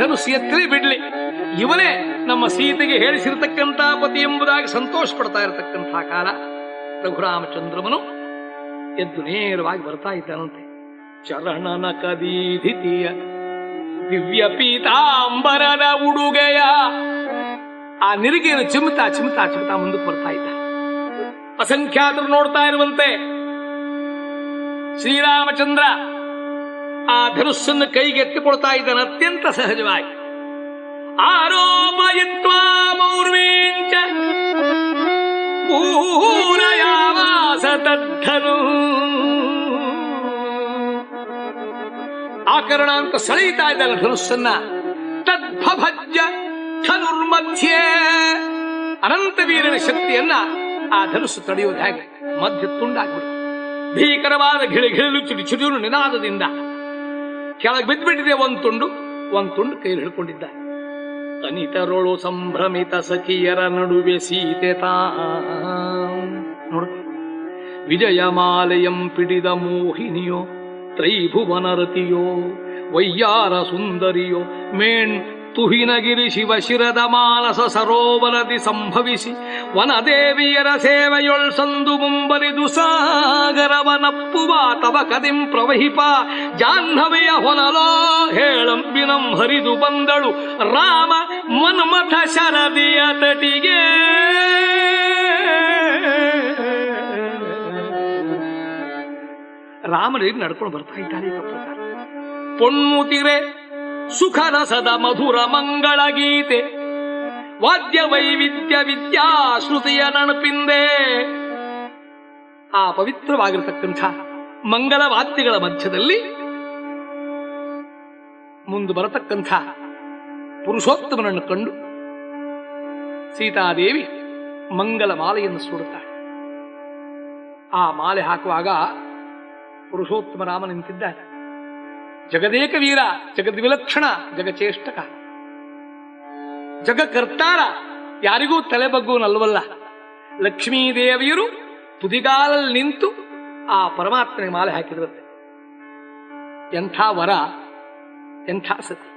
ಇವ ಧನುಸ್ಸು ಎತ್ತಲಿ ಬಿಡ್ಲಿ ಇವನೇ ನಮ್ಮ ಸೀತೆಗೆ ಹೇಳಿಸಿರ್ತಕ್ಕಂಥ ಪತಿ ಎಂಬುದಾಗಿ ಸಂತೋಷ ಪಡ್ತಾ ಇರತಕ್ಕಂತಹ ಕಾಲ. ರಘುರಾಮಚಂದ್ರಮನು ಎದ್ದು ನೇರವಾಗಿ ಬರ್ತಾ ಇದ್ದಾನಂತೆ. ಚರಣನ ಕದೀಧಿತಿಯ ದಿವ್ಯ ಪೀತಾಂಬರದ ಉಡುಗೆಯ ಆ ನಿರಿಗೆಯನ್ನು ಚಿಮ್ತಾ ಚಿಮ್ತಾ ಚಿಮ್ತಾ ಮುಂದಕ್ಕೆ ಬರ್ತಾ ಇದ್ದ. ಅಸಂಖ್ಯಾತರು ನೋಡ್ತಾ ಇರುವಂತೆ ಶ್ರೀರಾಮಚಂದ್ರ ಆ ಧನುಸ್ಸನ್ನು ಕೈಗೆ ಎತ್ತಿಕೊಳ್ತಾ ಇದ್ದಾನೆ ಅತ್ಯಂತ ಸಹಜವಾಗಿ. ಆರೋಪಯಿತ್ವಾ ಮೌರ್ವೀಂಚ. ಪೂರಯಾವಾಸ ಆಕರಣ ಅಂತ ಸೆಳೆಯುತ್ತಾ ಇದ್ದಾನೆ ಧನುಸ್ಸನ್ನ. ತದ್ಭಭಜ್ಯ ಧನುರ್ಮಧ್ಯೆ. ಅನಂತ ವೀರನ ಶಕ್ತಿಯನ್ನ ಆ ಧನುಸ್ಸು ತಡೆಯೋದು ಹೇಗೆ? ಮಧ್ಯ ತುಂಡಾಗ್ಬಿಡು ಭೀಕರವಾದ ಗಿಳಿಗಿಳಿಲು ಚಿಡಿ ನಿನಾದದಿಂದ. ಕೆಳಗೆ ಬಿದ್ದುಬಿಟ್ಟಿದೆ ಒಂದು ತುಂಡು ಒಂದು ತುಂಡು ಕೈಲಿ ಹಿಡ್ಕೊಂಡಿದ್ದ. ಅನಿತರೊಳು ಸಂಭ್ರಮಿತ ಸಖಿಯರ ನಡುವೆ ಸೀತೆ ತಾ. ನೋಡು, ವಿಜಯಮಾಲಯಂ ಪಿಡಿದ ಮೋಹಿನಿಯೋ, ತ್ರೈಭುವನರತಿಯೋ ವಯ್ಯಾರ ಸುಂದರಿಯೋ, ಮೇಣ್ ತುಹಿನಗಿರಿ ಶಿವಶಿರದ ಮಾನಸ ಸರೋವರದಿ ಸಂಭವಿಸಿ ವನದೇವಿಯರ ಸೇವೆಯೊಳ್ ಸಂದು ಮುಂಬರಿದು ಸಾಗರವನಪ್ಪುವ ತವ ಕದಿಂ ಪ್ರವಹಿಪ ಜಾಹ್ನವಿಯ ಹೊನಲೋ ಹೇಳಂಬಿನಂ ಹರಿದು ಬಂದಳು ರಾಮ ಮನ್ಮಥ ಶರದಿಯ ತಟಿಗೆ. ರಾಮನಿಗೆ ನಡ್ಕೊಂಡು ಬರ್ತಾ ಪ್ರಕಾರ ಪೊಣ್ಮುತಿರೆ ಸುಖರಸದ ಮಧುರ ಮಂಗಳ ಗೀತೆ. ವಾದ್ಯ ವೈವಿಧ್ಯ ವಿದ್ಯಾ ಶ್ರುತಿಯ ನಣಪಿಂದೆ. ಆ ಪವಿತ್ರವಾಗಿರತಕ್ಕಂಥ ಮಂಗಳ ವಾದ್ಯಗಳ ಮಧ್ಯದಲ್ಲಿ ಮುಂದೆ ಬರತಕ್ಕಂಥ ಪುರುಷೋತ್ತಮನನ್ನು ಕಂಡು ಸೀತಾದೇವಿ ಮಂಗಲ ಮಾಲೆಯನ್ನು ಸುಡುತ್ತಾಳೆ. ಆ ಮಾಲೆ ಹಾಕುವಾಗ ಪುರುಷೋತ್ತಮ ರಾಮ ನಿಂತಿದ್ದಾನೆ. ಜಗದೇಕ ವೀರ ಜಗದ್ ವಿಲಕ್ಷಣ ಜಗಚೇಷ್ಟಕ. ಜಗಕರ್ತಾರ, ಯಾರಿಗೂ ತಲೆ ಬಗ್ಗುವನಲ್ವಲ್ಲ ಲಕ್ಷ್ಮೀದೇವಿಯರು ತುದಿಗಾಲಲ್ಲಿ ನಿಂತು ಆ ಪರಮಾತ್ಮನಿಗೆ ಮಾಲೆ ಹಾಕಿದ್ರಂತೆ ಎಂಥ ವರ, ಎಂಥ ಸತಿ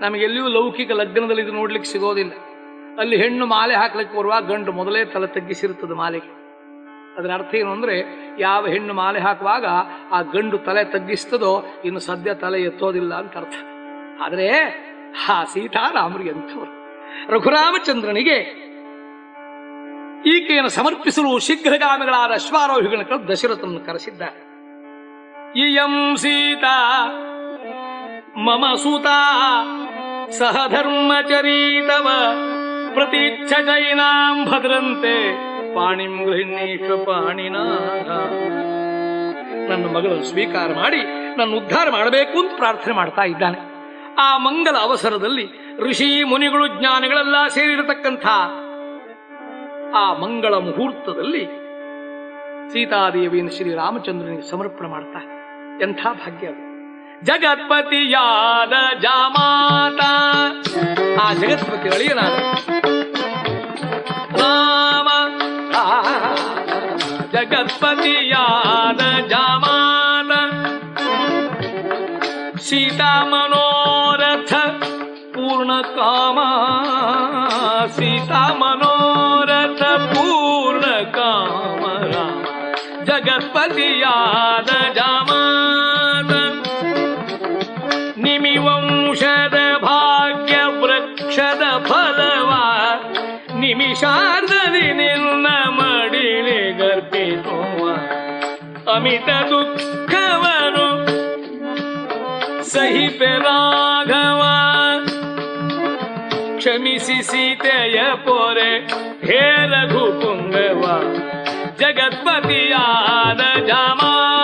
ನಮಗೆಲ್ಲಿಯೂ ಲೌಕಿಕ ಲಗ್ನದಲ್ಲಿ ಇದು ನೋಡ್ಲಿಕ್ಕೆ ಸಿಗೋದಿಲ್ಲ. ಅಲ್ಲಿ ಹೆಣ್ಣು ಮಾಲೆ ಹಾಕ್ಲಿಕ್ಕೆ ಬರುವಾಗ ಗಂಡು ಮೊದಲೇ ತಲೆ ತಗ್ಗಿಸಿರುತ್ತದೆ ಮಾಲೆಗೆ. ಅದರ ಅರ್ಥ ಏನು ಅಂದರೆ ಯಾವ ಹೆಣ್ಣು ಮಾಲೆ ಹಾಕುವಾಗ ಆ ಗಂಡು ತಲೆ ತಗ್ಗಿಸ್ತದೋ, ಇನ್ನು ಸದ್ಯ ತಲೆ ಎತ್ತೋದಿಲ್ಲ ಅಂತ ಅರ್ಥ. ಆದರೆ ಹಾ ಸೀತಾರಾಮರಿಗೆ ಅಂಥವ್ರು. ರಘುರಾಮಚಂದ್ರನಿಗೆ ಈಕೆಯನ್ನು ಸಮರ್ಪಿಸಲು ಶೀಘ್ರಗಾಮಿಗಳಾದ ಅಶ್ವಾರೋಹಿಗಳನ್ನು ದಶರಥನನ್ನು ಕರೆಸಿದ್ದಾರೆ. ಇಯಂ ಸೀತಾ, ಮಮ ಸುತ ಸಹಧರ್ಮಚರೀತವ ಪ್ರತೀಚ್ಛ ಜೈನಾಂ ಭದ್ರಂತೆ. ಪಾಣಿಂ ಗೃಹಿಣೀಶ ಪಾಣಿನ ನನ್ನ ಮಗಳನ್ನು ಸ್ವೀಕಾರ ಮಾಡಿ ನನ್ನ ಉದ್ಧಾರ ಮಾಡಬೇಕು ಅಂತ ಪ್ರಾರ್ಥನೆ ಮಾಡ್ತಾ ಇದ್ದಾನೆ. ಆ ಮಂಗಲ ಅವಸರದಲ್ಲಿ ಋಷಿ ಮುನಿಗಳು ಜ್ಞಾನಿಗಳೆಲ್ಲ ಸೇರಿರತಕ್ಕಂಥ ಆ ಮಂಗಳ ಮುಹೂರ್ತದಲ್ಲಿ ಸೀತಾದೇವಿಯನ್ನು ಶ್ರೀರಾಮಚಂದ್ರನಿಗೆ ಸಮರ್ಪಣೆ ಮಾಡ್ತಾ ಎಂಥ ಭಾಗ್ಯ ಅದು. ಜಗತ್ಪತಿಯಾದ ಜಾಮಾತ. ಆ ಜಗತ್ಪತಿ ಅಳಿಯನಾದ. ರಾಮ ಆ, जगतपति यादि जाम सीता मनोर पूर्ण काम। सीता मनोर पूर्ण काम। राम जगत पियाद ಅಮಿತ ದುಃಖವನು ಸಹಿಪೆ ರಾಘವ ಕ್ಷಮಿಸಿ ಸೀತೆಯ ಪೊರೆ ಹೇ ರಘು ರಘುಪುಂಗವ ಜಗತ್ಪತಿಯಾದ ಜಾಮಾತ